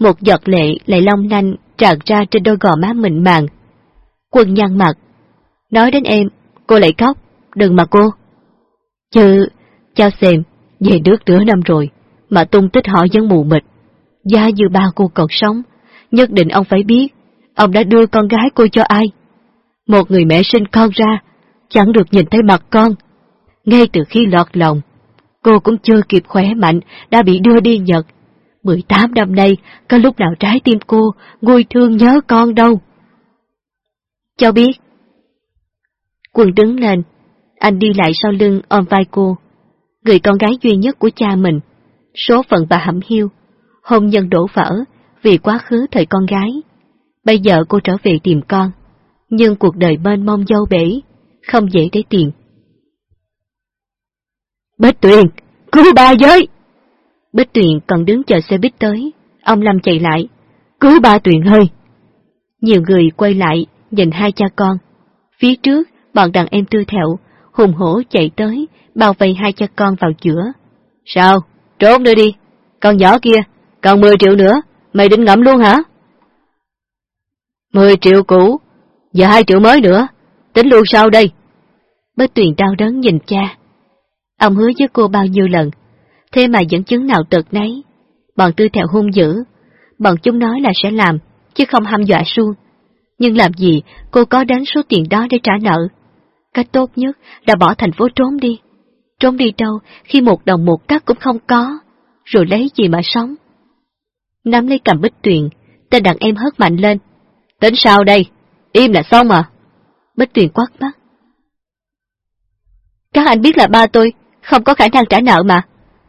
Một giọt lệ lại long lanh tràn ra trên đôi gò má mịn màng. Quân nhăn mặt. Nói đến em, cô lại khóc, đừng mà cô. Chứ, cho xem, về nước nửa năm rồi, mà tung tích họ vẫn mù mịt. Gia như ba cô còn sống, nhất định ông phải biết, ông đã đưa con gái cô cho ai. Một người mẹ sinh con ra, chẳng được nhìn thấy mặt con. Ngay từ khi lọt lòng, cô cũng chưa kịp khỏe mạnh, đã bị đưa đi Nhật. 18 năm nay, có lúc nào trái tim cô nguôi thương nhớ con đâu. Cháu biết. Quân đứng lên, anh đi lại sau lưng ôm vai cô. Người con gái duy nhất của cha mình, số phận bà hẩm hiu, hôn nhân đổ vỡ vì quá khứ thời con gái. Bây giờ cô trở về tìm con, nhưng cuộc đời bên mong dâu bể, không dễ để tiền. Bết Tuyền, cứu ba giới! Bích Tuyền còn đứng chờ xe buýt tới, ông Lâm chạy lại, cứu ba Tuyền ơi! Nhiều người quay lại, nhìn hai cha con. Phía trước, bọn đàn em tư thẹo, hùng hổ chạy tới, bao vây hai cha con vào giữa. Sao? Trốn nữa đi! Con nhỏ kia, còn 10 triệu nữa, mày định ngậm luôn hả? 10 triệu cũ, giờ 2 triệu mới nữa, tính luôn sau đây? Bích Tuyền đau đớn nhìn cha. Ông hứa với cô bao nhiêu lần, thế mà dẫn chứng nào tật nấy. Bọn tư theo hung dữ, bọn chúng nói là sẽ làm, chứ không hăm dọa suông. Nhưng làm gì cô có đến số tiền đó để trả nợ? Cách tốt nhất là bỏ thành phố trốn đi. Trốn đi đâu khi một đồng một cắt cũng không có, rồi lấy gì mà sống? Nắm lấy cầm bích tuyền, tên đàn em hất mạnh lên. Tính sao đây? Im là xong à? Bích tuyền quát mắt. Các anh biết là ba tôi không có khả năng trả nợ mà.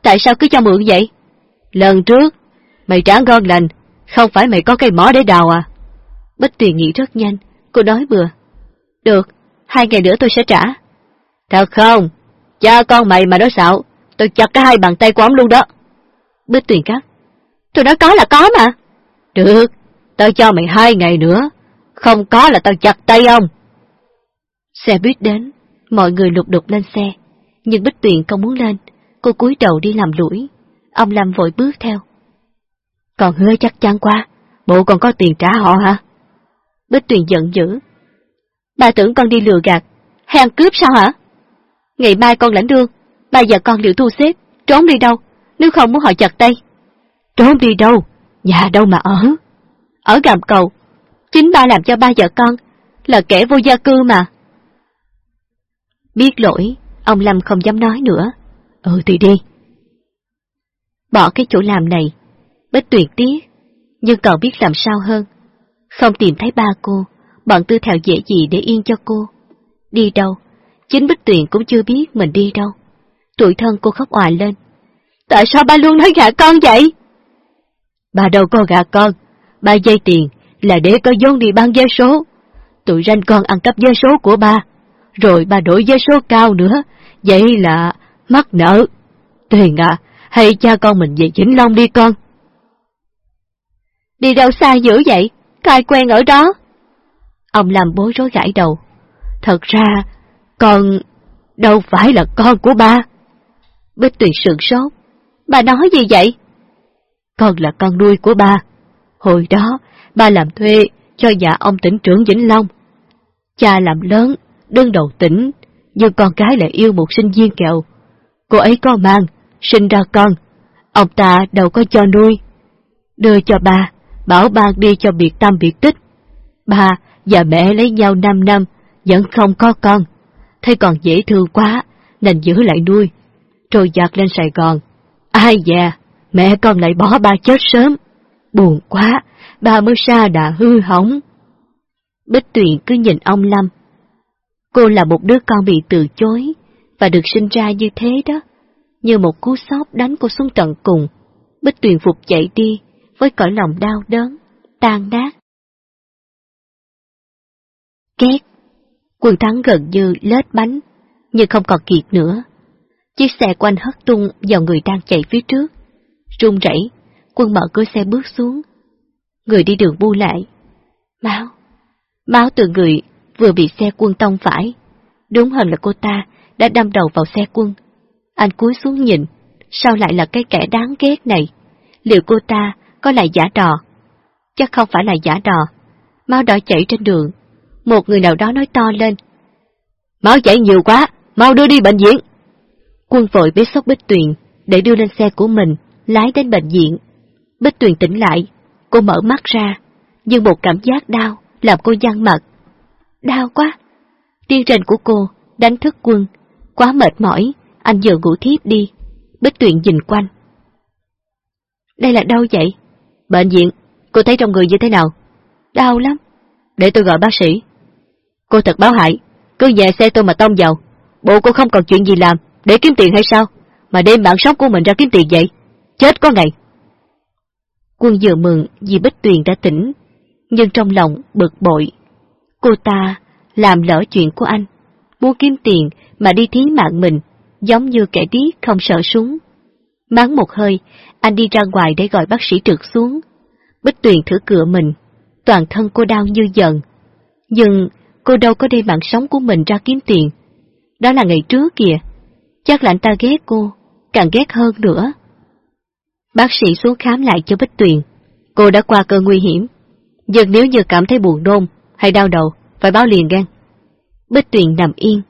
Tại sao cứ cho mượn vậy? Lần trước, mày trả ngon lành, không phải mày có cây mỏ để đào à? Bích Tuyền nghĩ rất nhanh, cô nói bừa. Được, hai ngày nữa tôi sẽ trả. Thật không? Cha con mày mà nói xạo, tôi chặt cái hai bàn tay của ông luôn đó. Bích Tuyền cắt. Tôi nói có là có mà. Được, tao cho mày hai ngày nữa, không có là tao chặt tay ông. Xe buýt đến, mọi người lục đục lên xe, nhưng Bích Tuyền không muốn lên, cô cúi đầu đi làm lũi. Ông Lâm vội bước theo. Còn hứa chắc chắn quá, bộ còn có tiền trả họ hả? Bích Tuyền giận dữ. Bà tưởng con đi lừa gạt, hay ăn cướp sao hả? Ngày mai con lãnh đương, bà và con liệu thu xếp, trốn đi đâu, nếu không muốn họ chặt tay. Trốn đi đâu? Nhà đâu mà ở? Ở gầm cầu. Chính ba làm cho ba vợ con, là kẻ vô gia cư mà. Biết lỗi, ông Lâm không dám nói nữa. Ừ thì đi. Bỏ cái chỗ làm này, Bích tuyệt tiếc, nhưng còn biết làm sao hơn. Không tìm thấy ba cô, bọn tư thèo dễ gì để yên cho cô. Đi đâu? Chính Bích Tuyền cũng chưa biết mình đi đâu. Tuổi thân cô khóc òa lên. Tại sao ba luôn nói gạt con vậy? Ba đâu có gạt con. Ba dây tiền là để có vốn đi ban vé số. Tụi ranh con ăn cắp vé số của ba. Rồi ba đổi vé số cao nữa. Vậy là mắc nợ. Tuyền à, hay cha con mình về Vĩnh Long đi con. Đi đâu xa dữ vậy? Cai quen ở đó. Ông làm bối rối gãi đầu. Thật ra, con đâu phải là con của ba. Bích Tuyền sượng sốt. Bà nói gì vậy? Con là con nuôi của ba. Hồi đó, ba làm thuê cho nhà ông tỉnh trưởng Vĩnh Long. Cha làm lớn, đơn đầu tỉnh, nhưng con cái lại yêu một sinh viên kẹo. Cô ấy có mang, sinh ra con. Ông ta đâu có cho nuôi. Đưa cho bà bảo bà đi cho biệt tâm biệt tích. bà và mẹ lấy nhau 5 năm, vẫn không có con. Thấy còn dễ thương quá, nên giữ lại nuôi. Rồi giặt lên Sài Gòn. Ai già, mẹ con lại bỏ ba chết sớm. Buồn quá, ba mới xa đã hư hỏng. Bích Tuyền cứ nhìn ông Lâm. Cô là một đứa con bị từ chối, và được sinh ra như thế đó. Như một cú sốc đánh cô xuống tận cùng. Bích Tuyền phục chạy đi, với cõi lòng đau đớn, tan nát. Két, quân thắng gần như lết bánh, nhưng không còn kịp nữa. Chiếc xe quanh hất tung vào người đang chạy phía trước. Run rẩy, quân mở cửa xe bước xuống. Người đi đường bu lại. Máu, máu từ người vừa bị xe quân tông phải. Đúng hơn là cô ta đã đâm đầu vào xe quân. Anh cúi xuống nhìn, sao lại là cái kẻ đáng ghét này? Liệu cô ta có là giả đò? Chắc không phải là giả đò. Máu đỏ chảy trên đường. Một người nào đó nói to lên. Máu chảy nhiều quá, mau đưa đi bệnh viện. Quân vội bế sốc Bích Tuyền để đưa lên xe của mình, lái đến bệnh viện. Bích Tuyền tỉnh lại, cô mở mắt ra, nhưng một cảm giác đau làm cô nhăn mặt. Đau quá! Tiên trình của cô đánh thức quân, quá mệt mỏi, anh vừa ngủ thiếp đi. Bích Tuyền nhìn quanh. Đây là đâu vậy? Bệnh viện, cô thấy trong người như thế nào? Đau lắm. Để tôi gọi bác sĩ. Cô thật báo hại, cứ về xe tôi mà tông vào. Bộ cô không còn chuyện gì làm, để kiếm tiền hay sao? Mà đem bạn sống của mình ra kiếm tiền vậy? Chết có ngày. Quân vừa mừng vì Bích Tuyền đã tỉnh, nhưng trong lòng bực bội. Cô ta làm lỡ chuyện của anh, muốn kiếm tiền mà đi thí mạng mình, giống như kẻ điếc không sợ súng. Máng một hơi, anh đi ra ngoài để gọi bác sĩ trực xuống. Bích Tuyền thử cửa mình, toàn thân cô đau như giận. Nhưng cô đâu có đem mạng sống của mình ra kiếm tiền. Đó là ngày trước kìa. Chắc là anh ta ghét cô, càng ghét hơn nữa. Bác sĩ xuống khám lại cho Bích Tuyền. Cô đã qua cơn nguy hiểm. Nhưng nếu như cảm thấy buồn nôn hay đau đầu, phải báo liền gan. Bích Tuyền nằm yên.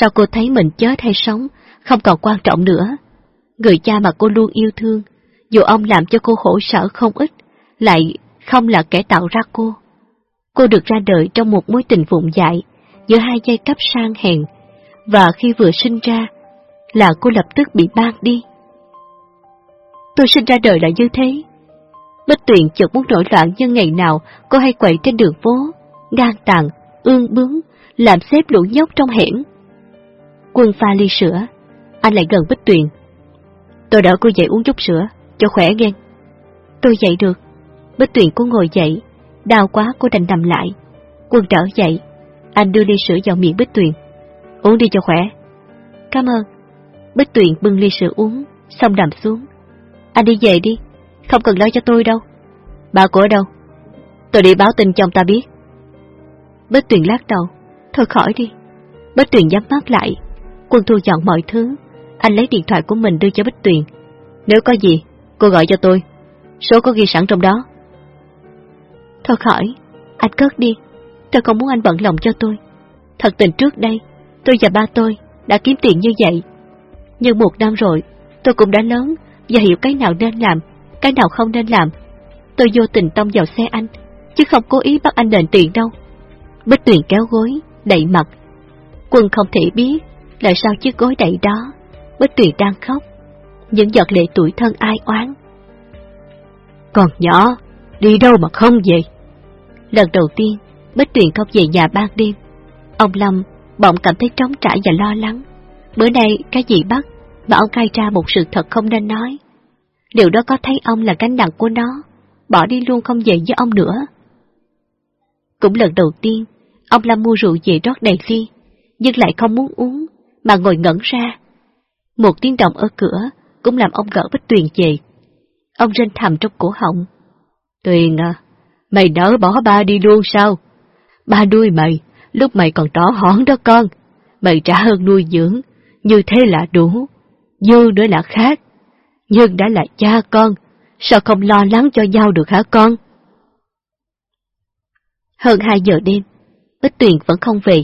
Sao cô thấy mình chết hay sống, không còn quan trọng nữa. Người cha mà cô luôn yêu thương, dù ông làm cho cô khổ sở không ít, lại không là kẻ tạo ra cô. Cô được ra đời trong một mối tình vụng dại, giữa hai giai cấp sang hèn, và khi vừa sinh ra, là cô lập tức bị ban đi. Tôi sinh ra đời là như thế. Bích Tuyền chợt muốn nổi loạn nhưng ngày nào cô hay quậy trên đường phố, ngang tàn, ương bướng, làm xếp lũ nhóc trong hẻm. Quân pha ly sữa, anh lại gần Bích Tuyền. Tôi đỡ cô dậy uống chút sữa, cho khỏe nghe. Tôi dậy được. Bích Tuyền cô ngồi dậy, đau quá cô đành nằm lại. Quân trở dậy, anh đưa ly sữa vào miệng Bích Tuyền. Uống đi cho khỏe. Cảm ơn. Bích Tuyền bưng ly sữa uống, xong nằm xuống. Anh đi về đi, không cần lo cho tôi đâu. Bà của đâu? Tôi đi báo tin cho ông ta biết. Bích Tuyền lắc đầu. Thôi khỏi đi. Bích Tuyền nhắm mắt lại. Quân thu dọn mọi thứ. Anh lấy điện thoại của mình đưa cho Bích Tuyền. Nếu có gì, cô gọi cho tôi. Số có ghi sẵn trong đó. Thôi khỏi, anh cất đi. Tôi không muốn anh bận lòng cho tôi. Thật tình trước đây, tôi và ba tôi đã kiếm tiền như vậy. Nhưng một năm rồi, tôi cũng đã lớn và hiểu cái nào nên làm, cái nào không nên làm. Tôi vô tình tông vào xe anh, chứ không cố ý bắt anh đền tiền đâu. Bích Tuyền kéo gối, đậy mặt. Quân không thể biết là sao chiếc gối đậy đó. Bích Tuyền đang khóc, những giọt lệ tuổi thân ai oán. Còn nhỏ, đi đâu mà không về? Lần đầu tiên, Bích Tuyền không về nhà ban đêm. Ông Lâm bỗng cảm thấy trống trải và lo lắng. Bữa nay cái gì bắt mà ông khai ra một sự thật không nên nói. Điều đó có thấy ông là gánh nặng của nó, bỏ đi luôn không về với ông nữa. Cũng lần đầu tiên, ông Lâm mua rượu về rót đầy ly, nhưng lại không muốn uống, mà ngồi ngẩn ra. Một tiếng động ở cửa cũng làm ông gỡ Bích Tuyền về. Ông rên thầm trong cổ họng. Tuyền à, mày nỡ bỏ ba đi luôn sao? Ba nuôi mày lúc mày còn tỏ hón đó con, mày trả hơn nuôi dưỡng, như thế là đủ. Dư nữa là khác, nhưng đã là cha con, sao không lo lắng cho nhau được hả con? Hơn hai giờ đêm, Bích Tuyền vẫn không về.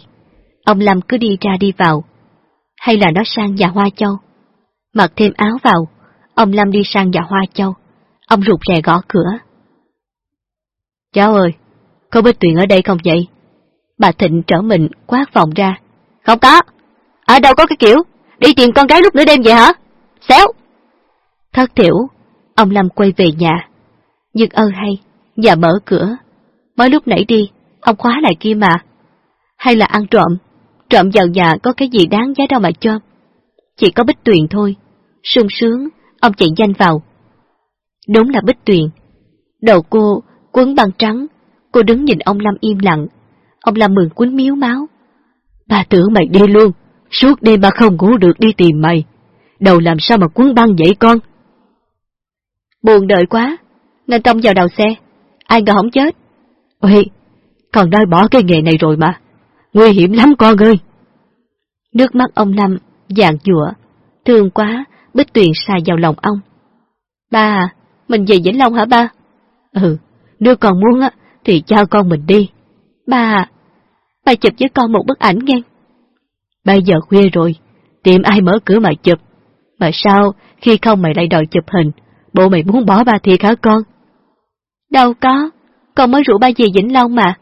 Ông Lâm cứ đi ra đi vào. Hay là nó sang nhà Hoa Châu? Mặc thêm áo vào, ông Lâm đi sang nhà Hoa Châu. Ông rụt rè gõ cửa. Cháu ơi, có Bích Tuyền ở đây không vậy? Bà Thịnh trở mình quát vòng ra. Không có, ở đâu có cái kiểu, đi tìm con gái lúc nửa đêm vậy hả? Xéo! Thất thiểu, ông Lâm quay về nhà. Nhưng ơ hay, nhà mở cửa. Mới lúc nãy đi, ông khóa lại kia mà. Hay là ăn trộm, trộm vào nhà có cái gì đáng giá đâu mà cho. Chỉ có Bích Tuyền thôi, sung sướng, ông chạy danh vào. Đúng là Bích Tuyền. Đầu cô quấn băng trắng, cô đứng nhìn ông Lâm im lặng. Ông Lâm mừng quýnh miếu máu. Bà tưởng mày đi luôn, suốt đêm bà không ngủ được đi tìm mày. Đầu làm sao mà quấn băng vậy con? Buồn đợi quá, nên tông vào đầu xe. Ai ngờ không chết. Ôi, còn nói bỏ cái nghề này rồi mà. Nguy hiểm lắm con ơi. Nước mắt ông Lâm dạng dụa. Thương quá, Bích Tuyền xài vào lòng ông. Ba à, mình về Vĩnh Long hả ba? Ừ, nếu con muốn á, thì cho con mình đi. Ba à, ba chụp với con một bức ảnh nghe. Bây giờ khuya rồi, tìm ai mở cửa mà chụp. Mà sao, khi không mày lại đòi chụp hình, bộ mày muốn bỏ ba thiệt hả con? Đâu có, con mới rủ ba về Vĩnh Long mà.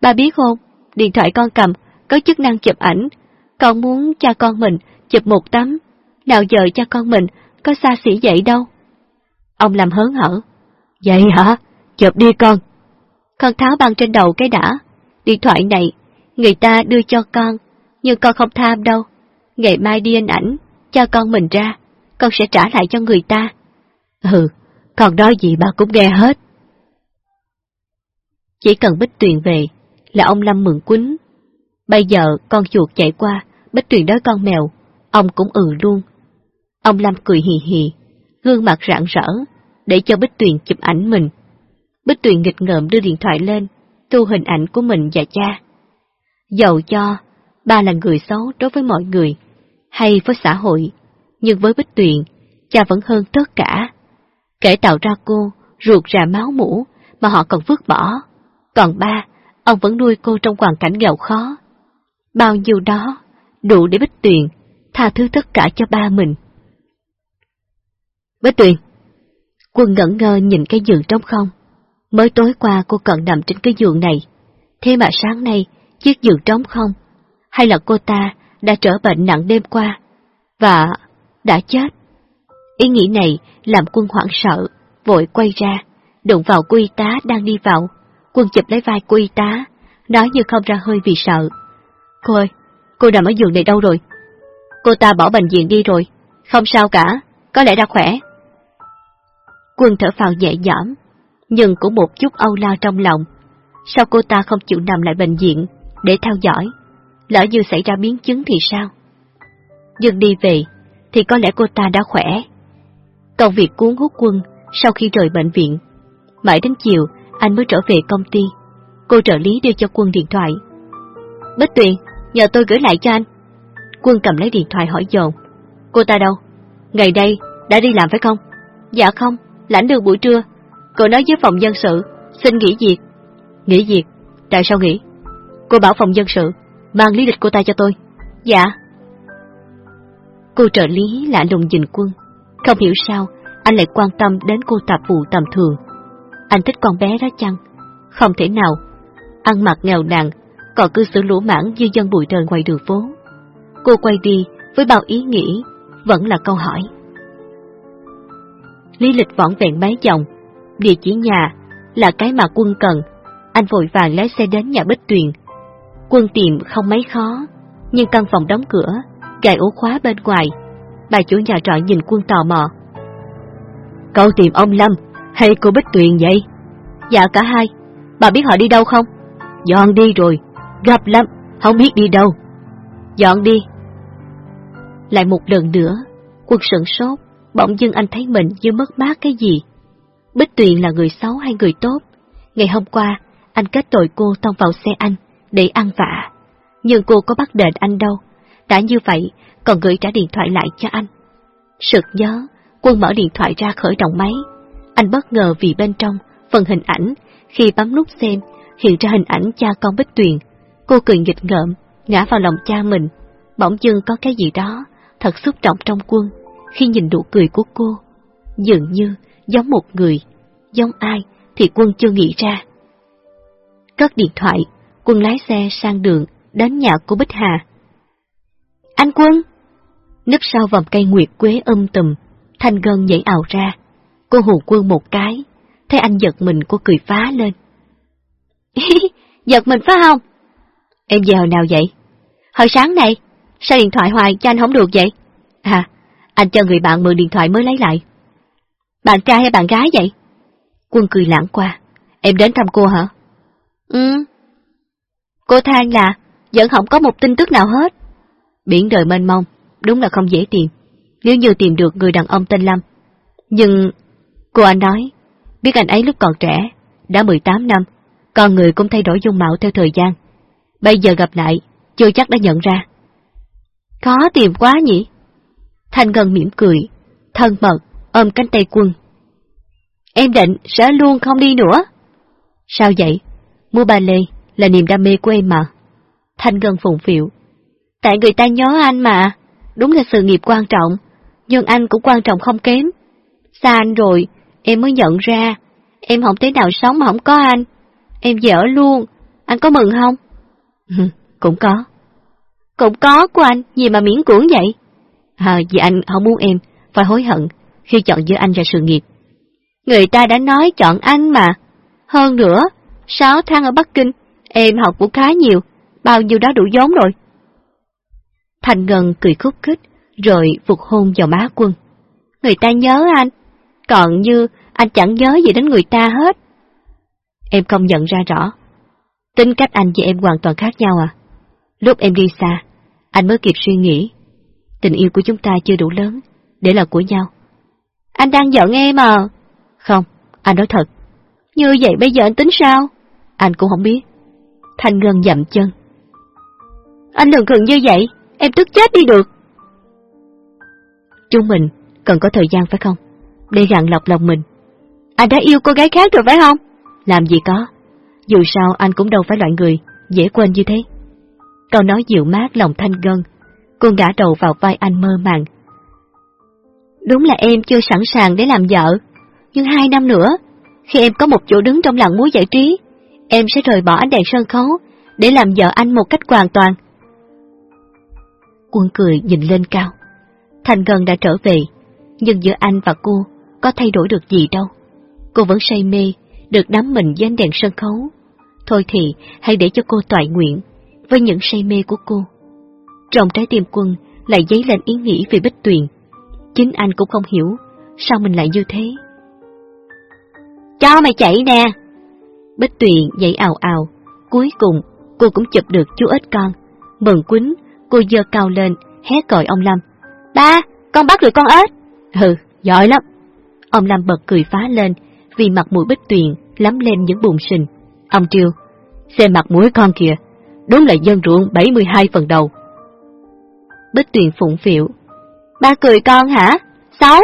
Ba biết không, điện thoại con cầm, có chức năng chụp ảnh. Con muốn cha con mình chụp một tấm. Nào giờ cha con mình có xa xỉ vậy đâu. Ông làm hớn hở. Vậy hả? Chụp đi con. Con tháo băng trên đầu cái đã. Điện thoại này, người ta đưa cho con, nhưng con không tham đâu. Ngày mai đi in ảnh, cho con mình ra, con sẽ trả lại cho người ta. Ừ, còn nói gì bà cũng nghe hết. Chỉ cần Bích Tuyền về, là ông Lâm mượn quýnh. Bây giờ con chuột chạy qua, Bích Tuyền đói con mèo, ông cũng ừ luôn. Ông Lâm cười hì hì, gương mặt rạng rỡ, để cho Bích Tuyền chụp ảnh mình. Bích Tuyền nghịch ngợm đưa điện thoại lên, thu hình ảnh của mình và cha. Dầu cho, ba là người xấu đối với mọi người, hay với xã hội, nhưng với Bích Tuyền, cha vẫn hơn tất cả. Kể tạo ra cô, ruột ra máu mũ, mà họ còn vứt bỏ. Còn ba, ông vẫn nuôi cô trong hoàn cảnh nghèo khó. Bao nhiêu đó, đủ để Bích Tuyền tha thứ tất cả cho ba mình. Bích Tuyền, quân ngẩn ngơ nhìn cái giường trống không. Mới tối qua cô cần nằm trên cái giường này, thế mà sáng nay chiếc giường trống không. Hay là cô ta đã trở bệnh nặng đêm qua, và đã chết. Ý nghĩ này làm quân hoảng sợ, vội quay ra, đụng vào Quy tá đang đi vào. Quân chụp lấy vai của y tá, nói như không ra hơi vì sợ. Cô ơi, cô nằm ở giường này đâu rồi? Cô ta bỏ bệnh viện đi rồi, không sao cả, có lẽ đã khỏe. Quân thở phào nhẹ nhõm, nhưng cũng một chút âu lo trong lòng. Sao cô ta không chịu nằm lại bệnh viện để theo dõi? Lỡ như xảy ra biến chứng thì sao? Nhưng đi về, thì có lẽ cô ta đã khỏe. Công việc cuốn hút quân sau khi rời bệnh viện. Mãi đến chiều, anh mới trở về công ty. Cô trợ lý đưa cho quân điện thoại. Bích Tuyền, nhờ tôi gửi lại cho anh. Quân cầm lấy điện thoại hỏi dồn. Cô ta đâu? Ngày đây, đã đi làm phải không? Dạ không, lãnh được buổi trưa. Cô nói với phòng dân sự, xin nghỉ việc. Nghỉ việc? Tại sao nghỉ? Cô bảo phòng dân sự, mang lý lịch cô ta cho tôi. Dạ. Cô trợ lý lạ lùng nhìn quân. Không hiểu sao, anh lại quan tâm đến cô tạp vụ tầm thường. Anh thích con bé đó chăng? Không thể nào. Ăn mặc nghèo nàn, còn cư xử lũ mãn như dân bụi trời ngoài đường phố. Cô quay đi với bao ý nghĩ, vẫn là câu hỏi. Lý lịch võn vẹn mấy dòng, địa chỉ nhà là cái mà quân cần. Anh vội vàng lái xe đến nhà Bích Tuyền. Quân tìm không mấy khó, nhưng căn phòng đóng cửa, gài ổ khóa bên ngoài. Bà chủ nhà trọ nhìn quân tò mò. Cậu tìm ông Lâm hay cô Bích Tuyền vậy? Dạ cả hai. Bà biết họ đi đâu không? Dọn đi rồi, gặp lắm, không biết đi đâu. Dọn đi. Lại một lần nữa, quân sửng sốt, bỗng dưng anh thấy mình như mất mát cái gì. Bích Tuyền là người xấu hay người tốt? Ngày hôm qua, anh kết tội cô tông vào xe anh để ăn vạ. Nhưng cô có bắt đền anh đâu. Đã như vậy, còn gửi trả điện thoại lại cho anh. Sực nhớ, quân mở điện thoại ra khởi động máy. Anh bất ngờ vì bên trong, phần hình ảnh, khi bấm nút xem, hiện ra hình ảnh cha con Bích Tuyền. Cô cười nghịch ngợm, ngã vào lòng cha mình. Bỗng dưng có cái gì đó, thật xúc động trong quân, khi nhìn nụ cười của cô. Dường như, giống một người, giống ai thì quân chưa nghĩ ra. Cất điện thoại, quân lái xe sang đường, đến nhà của Bích Hà. Anh Quân! Nấp sau vòng cây nguyệt quế âm tùm, thanh gân nhảy ảo ra. Cô hù quân một cái, thấy anh giật mình cô cười phá lên. giật mình phải không? Em về hồi nào vậy? Hồi sáng này, sao điện thoại hoài cho anh không được vậy? À, anh cho người bạn mượn điện thoại mới lấy lại. Bạn trai hay bạn gái vậy? Quân cười lãng qua. Em đến thăm cô hả? Ừ. Cô than là vẫn không có một tin tức nào hết. Biển đời mênh mông, đúng là không dễ tìm. Nếu như tìm được người đàn ông tên Lâm. Nhưng, cô anh nói, biết anh ấy lúc còn trẻ, đã 18 năm, con người cũng thay đổi dung mạo theo thời gian. Bây giờ gặp lại, chưa chắc đã nhận ra. Khó tìm quá nhỉ? Thanh Ngân mỉm cười, thân mật, ôm cánh tay quân. Em định sẽ luôn không đi nữa. Sao vậy? Mua ba lê là niềm đam mê của em mà. Thanh Ngân phụng phịu. Tại người ta nhớ anh mà, đúng là sự nghiệp quan trọng, nhưng anh cũng quan trọng không kém. Xa anh rồi, em mới nhận ra, em không thể nào sống mà không có anh. Em dở luôn, anh có mừng không? cũng có. Cũng có của anh, gì mà miễn cưỡng vậy? À, vì anh không muốn em phải hối hận khi chọn giữa anh và sự nghiệp. Người ta đã nói chọn anh mà. Hơn nữa, sáu tháng ở Bắc Kinh, em học cũng khá nhiều, bao nhiêu đó đủ vốn rồi. Thành Ngân cười khúc khích, rồi phục hôn vào má quân. Người ta nhớ anh, còn như anh chẳng nhớ gì đến người ta hết. Em không nhận ra rõ. Tính cách anh và em hoàn toàn khác nhau à? Lúc em đi xa, anh mới kịp suy nghĩ. Tình yêu của chúng ta chưa đủ lớn để là của nhau. Anh đang giận em à? Không, anh nói thật. Như vậy bây giờ anh tính sao? Anh cũng không biết. Thanh Ngân dậm chân. Anh đừng khừng như vậy, em tức chết đi được. Chúng mình cần có thời gian phải không? Để gặn lọc lòng mình. Anh đã yêu cô gái khác rồi phải không? Làm gì có. Dù sao anh cũng đâu phải loại người dễ quên như thế. Câu nói dịu mát lòng thanh gân. Cô ngã đầu vào vai anh mơ màng. Đúng là em chưa sẵn sàng để làm vợ. Nhưng hai năm nữa, khi em có một chỗ đứng trong làng múa giải trí, em sẽ rời bỏ ánh đèn sân khấu để làm vợ anh một cách hoàn toàn. Quân cười nhìn lên cao. Thành gần đã trở về, nhưng giữa anh và cô có thay đổi được gì đâu. Cô vẫn say mê, được đắm mình dưới ánh đèn sân khấu. Thôi thì hãy để cho cô toại nguyện với những say mê của cô. Trong trái tim quân lại dấy lên ý nghĩ về Bích Tuyền. Chính anh cũng không hiểu sao mình lại như thế. Cho mày chạy nè! Bích Tuyền dậy ào ào, cuối cùng cô cũng chụp được chú ếch con. Mừng quýnh, cô dơ cao lên, hét gọi ông Lâm. Ba, con bắt được con ếch! Ừ, giỏi lắm! Ông Lâm bật cười phá lên, vì mặt mũi Bích Tuyền lắm lên những bùn sình. Ông triều, xem mặt mũi con kìa, đúng là dân ruộng 72 phần đầu. Bích Tuyền phụng phịu. Ba cười con hả? Sáu?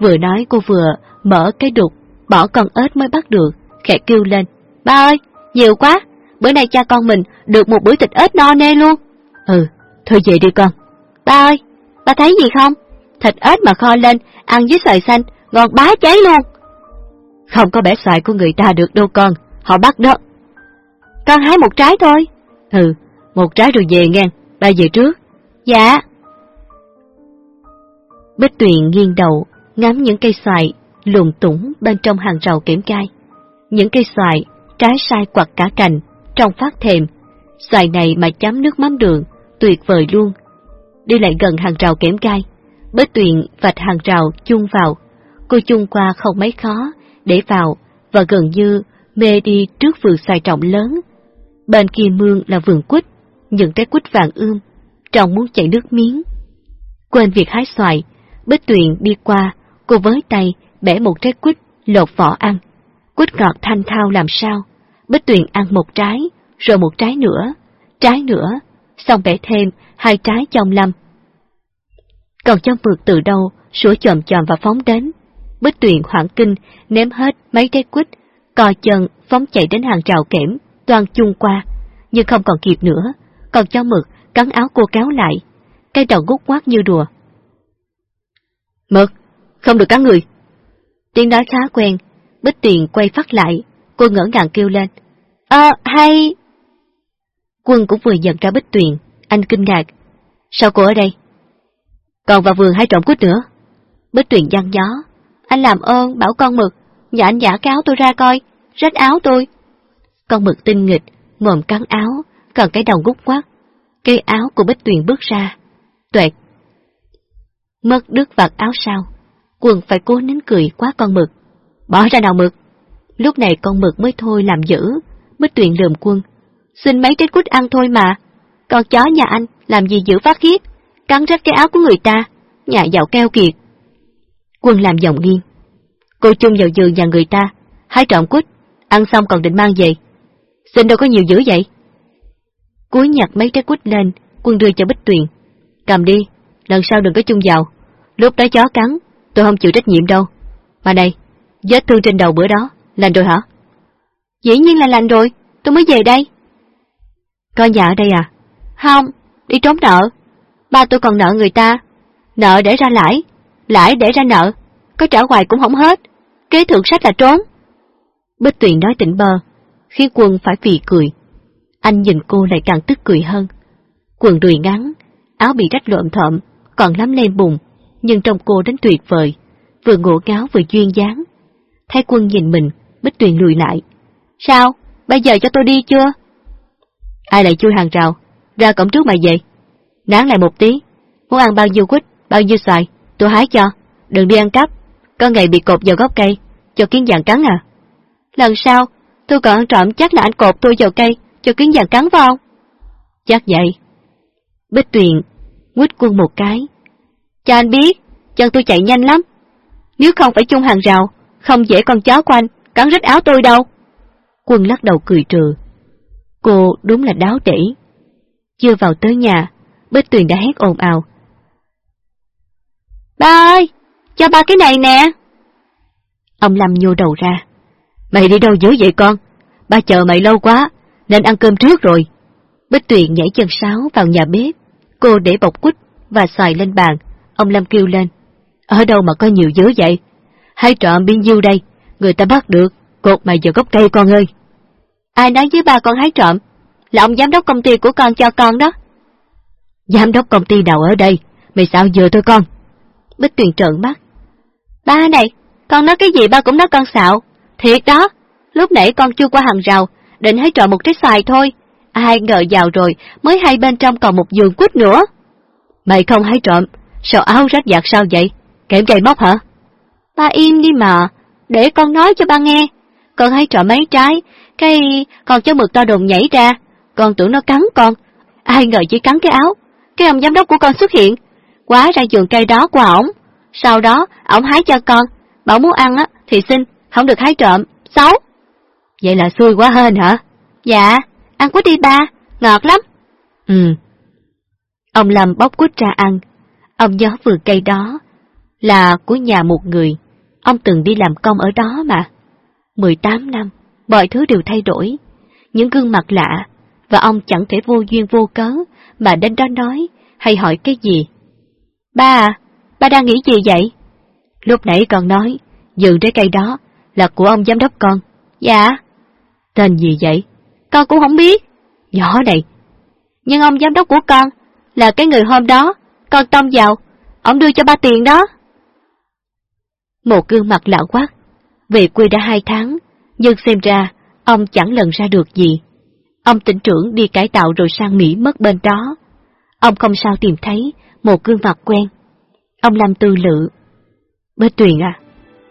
Vừa nói cô vừa mở cái đục, bỏ con ếch mới bắt được, khẽ kêu lên. Ba ơi, nhiều quá, bữa nay cha con mình được một bữa thịt ếch no nê luôn. Ừ, thôi về đi con. Ba ơi, ba thấy gì không? Thịt ếch mà kho lên, ăn với sợi xanh, ngon bá cháy luôn. Không có bẻ xoài của người ta được đâu con, họ bắt đó. Con hái một trái thôi. Ừ, một trái rồi về nghe, ba về trước. Dạ. Bích Tuyền nghiêng đầu, ngắm những cây xoài lùn tủng bên trong hàng rào kiểm cai. Những cây xoài, trái sai quặt cả cành, trong phát thềm. Xoài này mà chấm nước mắm đường, tuyệt vời luôn. Đi lại gần hàng rào kiểm cai, Bích Tuyền vạch hàng rào chung vào. Cô chung qua không mấy khó, để vào, và gần như mê đi trước vườn xoài trọng lớn. Bên kia mương là vườn quýt, những trái quýt vàng ươm, trọng muốn chảy nước miếng. Quên việc hái xoài, Bích Tuyền đi qua, cô với tay bẻ một trái quýt, lột vỏ ăn. Quýt ngọt thanh thao làm sao? Bích Tuyền ăn một trái, rồi một trái nữa. trái nữa, xong bẻ thêm hai trái trong lâm. Còn trong vượt từ đâu, sủa chồm chồm và phóng đến. Bích tuyền hoảng kinh, ném hết mấy trái quýt, co chân, phóng chạy đến hàng rào kẽm, toàn chung qua, nhưng không còn kịp nữa, còn cho mực cắn áo cô kéo lại, cái đầu gút quát như đùa. Mực, không được cắn người. Tiếng nói khá quen, Bích Tuyền quay phát lại, cô ngỡ ngàng kêu lên. Ờ, hay... Quân cũng vừa nhận ra Bích Tuyền, anh kinh ngạc. Sao cô ở đây? Còn vào vườn hai trộm quýt nữa? Bích Tuyền giăng gió. Anh làm ơn, bảo con mực, nhờ anh giả cáo tôi ra coi, rách áo tôi. Con mực tinh nghịch, mồm cắn áo, còn cái đầu gút quát. Cây áo của Bích Tuyền bước ra. Tuệt. Mất đứt vạt áo sau. Quần phải cố nín cười quá con mực. Bỏ ra nào mực. Lúc này con mực mới thôi làm dữ. Bích Tuyền lườm quân. Xin mấy trái quýt ăn thôi mà. Con chó nhà anh làm gì giữ phát khiết. Cắn rách cái áo của người ta. Nhà giàu keo kiệt. Quân làm giọng nghiêng. Cô chung vào giường nhà người ta. Hái trộm quýt. Ăn xong còn định mang về. Xin đâu có nhiều dữ vậy. Cuối nhặt mấy trái quýt lên, quân đưa cho Bích Tuyền. Cầm đi, lần sau đừng có chung vào. Lúc đó chó cắn, tôi không chịu trách nhiệm đâu. Mà này, vết thương trên đầu bữa đó, lành rồi hả? Dĩ nhiên là lành rồi, tôi mới về đây. Coi nhà ở đây à? Không, đi trốn nợ. Ba tôi còn nợ người ta. Nợ để ra lãi, lãi để ra nợ. Có trả hoài cũng không hết. Kế thượng sách là trốn. Bích Tuyền nói tỉnh bơ, khiến quân phải phì cười. Anh nhìn cô lại càng tức cười hơn. Quần đùi ngắn, áo bị rách lộm thộm, còn lắm lên bùng, nhưng trong cô đến tuyệt vời, vừa ngộ ngáo vừa duyên dáng. Thấy quân nhìn mình, Bích Tuyền lùi lại. Sao? Bây giờ cho tôi đi chưa? Ai lại chui hàng rào? Ra cổng trước mà về. Nán lại một tí. Muốn ăn bao nhiêu quýt, bao nhiêu xoài, tôi hái cho. Đừng đi ăn cắp. Có ngày bị cột vào gốc cây, cho kiến vàng cắn à. Lần sau, tôi còn ăn trộm chắc là anh cột tôi vào cây, cho kiến vàng cắn vào. Chắc vậy. Bích Tuyền, quýt quân một cái. Cho anh biết, chân tôi chạy nhanh lắm. Nếu không phải chung hàng rào, không dễ con chó của anh, cắn rách áo tôi đâu. Quân lắc đầu cười trừ. Cô đúng là đáo đỉ. Chưa vào tới nhà, Bích Tuyền đã hét ồn ào. Ba ơi, cho ba cái này nè. Ông Lâm nhô đầu ra. Mày đi đâu dữ vậy con? Ba chờ mày lâu quá, nên ăn cơm trước rồi. Bích Tuyền nhảy chân sáo vào nhà bếp, cô để bọc quýt và xoài lên bàn, ông Lâm kêu lên. Ở đâu mà có nhiều dữ vậy? Hai trộm biên diêu đây, người ta bắt được, cột mày vào gốc cây con ơi. Ai nói với ba con hái trộm? Là ông giám đốc công ty của con cho con đó. Giám đốc công ty nào ở đây? Mày sao vừa thôi con? Bích Tuyền trợn mắt. Ba này, con nói cái gì ba cũng nói con xạo. Thiệt đó, lúc nãy con chưa qua hàng rào, định hái trọ một trái xoài thôi. Ai ngờ vào rồi, mới hay bên trong còn một giường quýt nữa. Mày không hái trộm, sao áo rách giặt sao vậy? Kẻm cây móc hả? Ba im đi mà, để con nói cho ba nghe. Con hái trộm mấy trái, cái con chó mực to đồn nhảy ra, con tưởng nó cắn con. Ai ngờ chỉ cắn cái áo, cái ông giám đốc của con xuất hiện, quá ra giường cây đó qua ổng. Sau đó, ổng hái cho con, bảo muốn ăn á thì xin, không được hái trộm, xấu. Vậy là xui quá hên hả? Dạ, ăn quýt đi ba, ngọt lắm. Ừ. Ông Lâm bóc quýt ra ăn. Ông nhớ vườn cây đó là của nhà một người. Ông từng đi làm công ở đó mà. 18 năm, mọi thứ đều thay đổi. Những gương mặt lạ, và ông chẳng thể vô duyên vô cớ mà đến đó nói hay hỏi cái gì. Ba à, ba đang nghĩ gì vậy? Lúc nãy con nói, dừng trái cây đó là của ông giám đốc con. Dạ. Tên gì vậy? Con cũng không biết. Nhỏ này. Nhưng ông giám đốc của con là cái người hôm đó, con tông vào, ông đưa cho ba tiền đó. Một gương mặt lão quát. Về quê đã hai tháng, nhưng xem ra ông chẳng lần ra được gì. Ông tỉnh trưởng đi cải tạo rồi sang Mỹ mất bên đó. Ông không sao tìm thấy một gương mặt quen. Ông làm tư lự. Bế Tuyền à,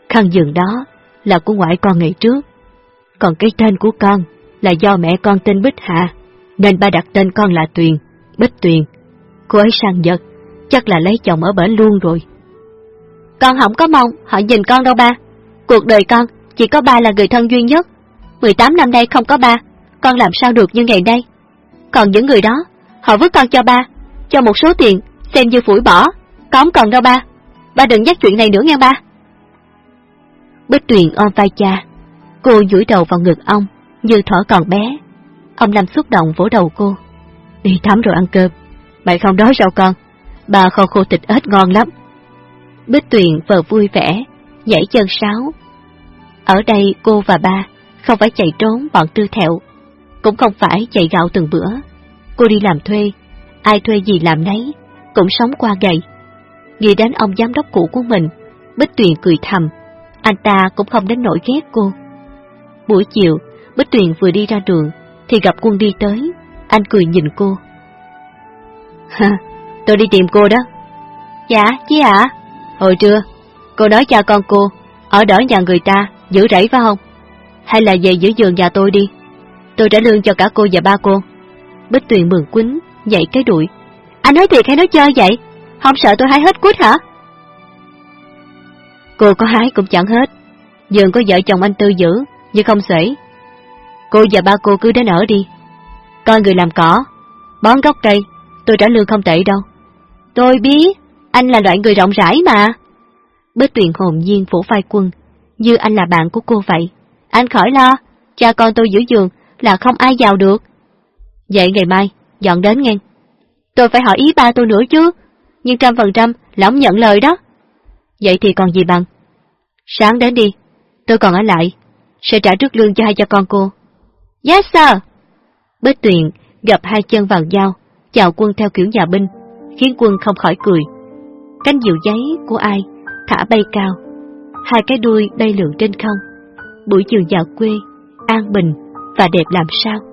khăn giường đó là của ngoại con ngày trước. Còn cái tên của con là do mẹ con tên Bích Hạ, nên ba đặt tên con là Tuyền, Bích Tuyền. Cô ấy sang Nhật, chắc là lấy chồng ở bển luôn rồi. Con không có mong họ nhìn con đâu ba. Cuộc đời con chỉ có ba là người thân duy nhất. 18 năm nay không có ba, con làm sao được như ngày nay. Còn những người đó, họ vứt con cho ba, cho một số tiền, xem như phủi bỏ, có còn đâu ba. Ba đừng nhắc chuyện này nữa nghe ba. Bích Tuyền ôm vai cha, cô duỗi đầu vào ngực ông, như thỏ còn bé. Ông làm xúc động vỗ đầu cô. Đi tắm rồi ăn cơm. Mày không đói sao con? Bà kho khô thịt ếch ngon lắm. Bích Tuyền vờ vui vẻ, nhảy chân sáo. Ở đây cô và ba không phải chạy trốn bọn tư thẹo, cũng không phải chạy gạo từng bữa. Cô đi làm thuê, ai thuê gì làm nấy, cũng sống qua ngày. Nghĩ đến ông giám đốc cũ của mình, Bích Tuyền cười thầm, anh ta cũng không đến nỗi ghét cô. Buổi chiều, Bích Tuyền vừa đi ra đường, thì gặp quân đi tới, anh cười nhìn cô. Ha, tôi đi tìm cô đó. Dạ, chị ạ. Hồi trưa, cô nói cha con cô, ở đỡ nhà người ta, giữ rẫy phải không? Hay là về giữ giường nhà tôi đi? Tôi trả lương cho cả cô và ba cô. Bích Tuyền mừng quýnh, dậy cái đuổi. Anh nói thiệt hay nói chơi vậy? Không sợ tôi hái hết quýt hả? Cô có hái cũng chẳng hết. Dường có vợ chồng anh Tư giữ, nhưng không xảy. Cô và ba cô cứ đến ở đi. Coi người làm cỏ, bón gốc cây, tôi trả lương không tệ đâu. Tôi biết, anh là loại người rộng rãi mà. Bích Tuyền hồn nhiên phủ vai quân, như anh là bạn của cô vậy. Anh khỏi lo, cha con tôi giữ giường là không ai vào được. Vậy ngày mai, dọn đến nghe. Tôi phải hỏi ý ba tôi nữa chứ, nhưng trăm phần trăm lỏng nhận lời đó. Vậy thì còn gì bằng? Sáng đến đi, tôi còn ở lại, sẽ trả trước lương cho hai cha con cô. Yes sir! Bích Tuyền gặp hai chân vào dao, chào quân theo kiểu nhà binh, khiến quân không khỏi cười. Cánh diệu giấy của ai thả bay cao, hai cái đuôi bay lượn trên không. Buổi chiều vào quê, an bình và đẹp làm sao.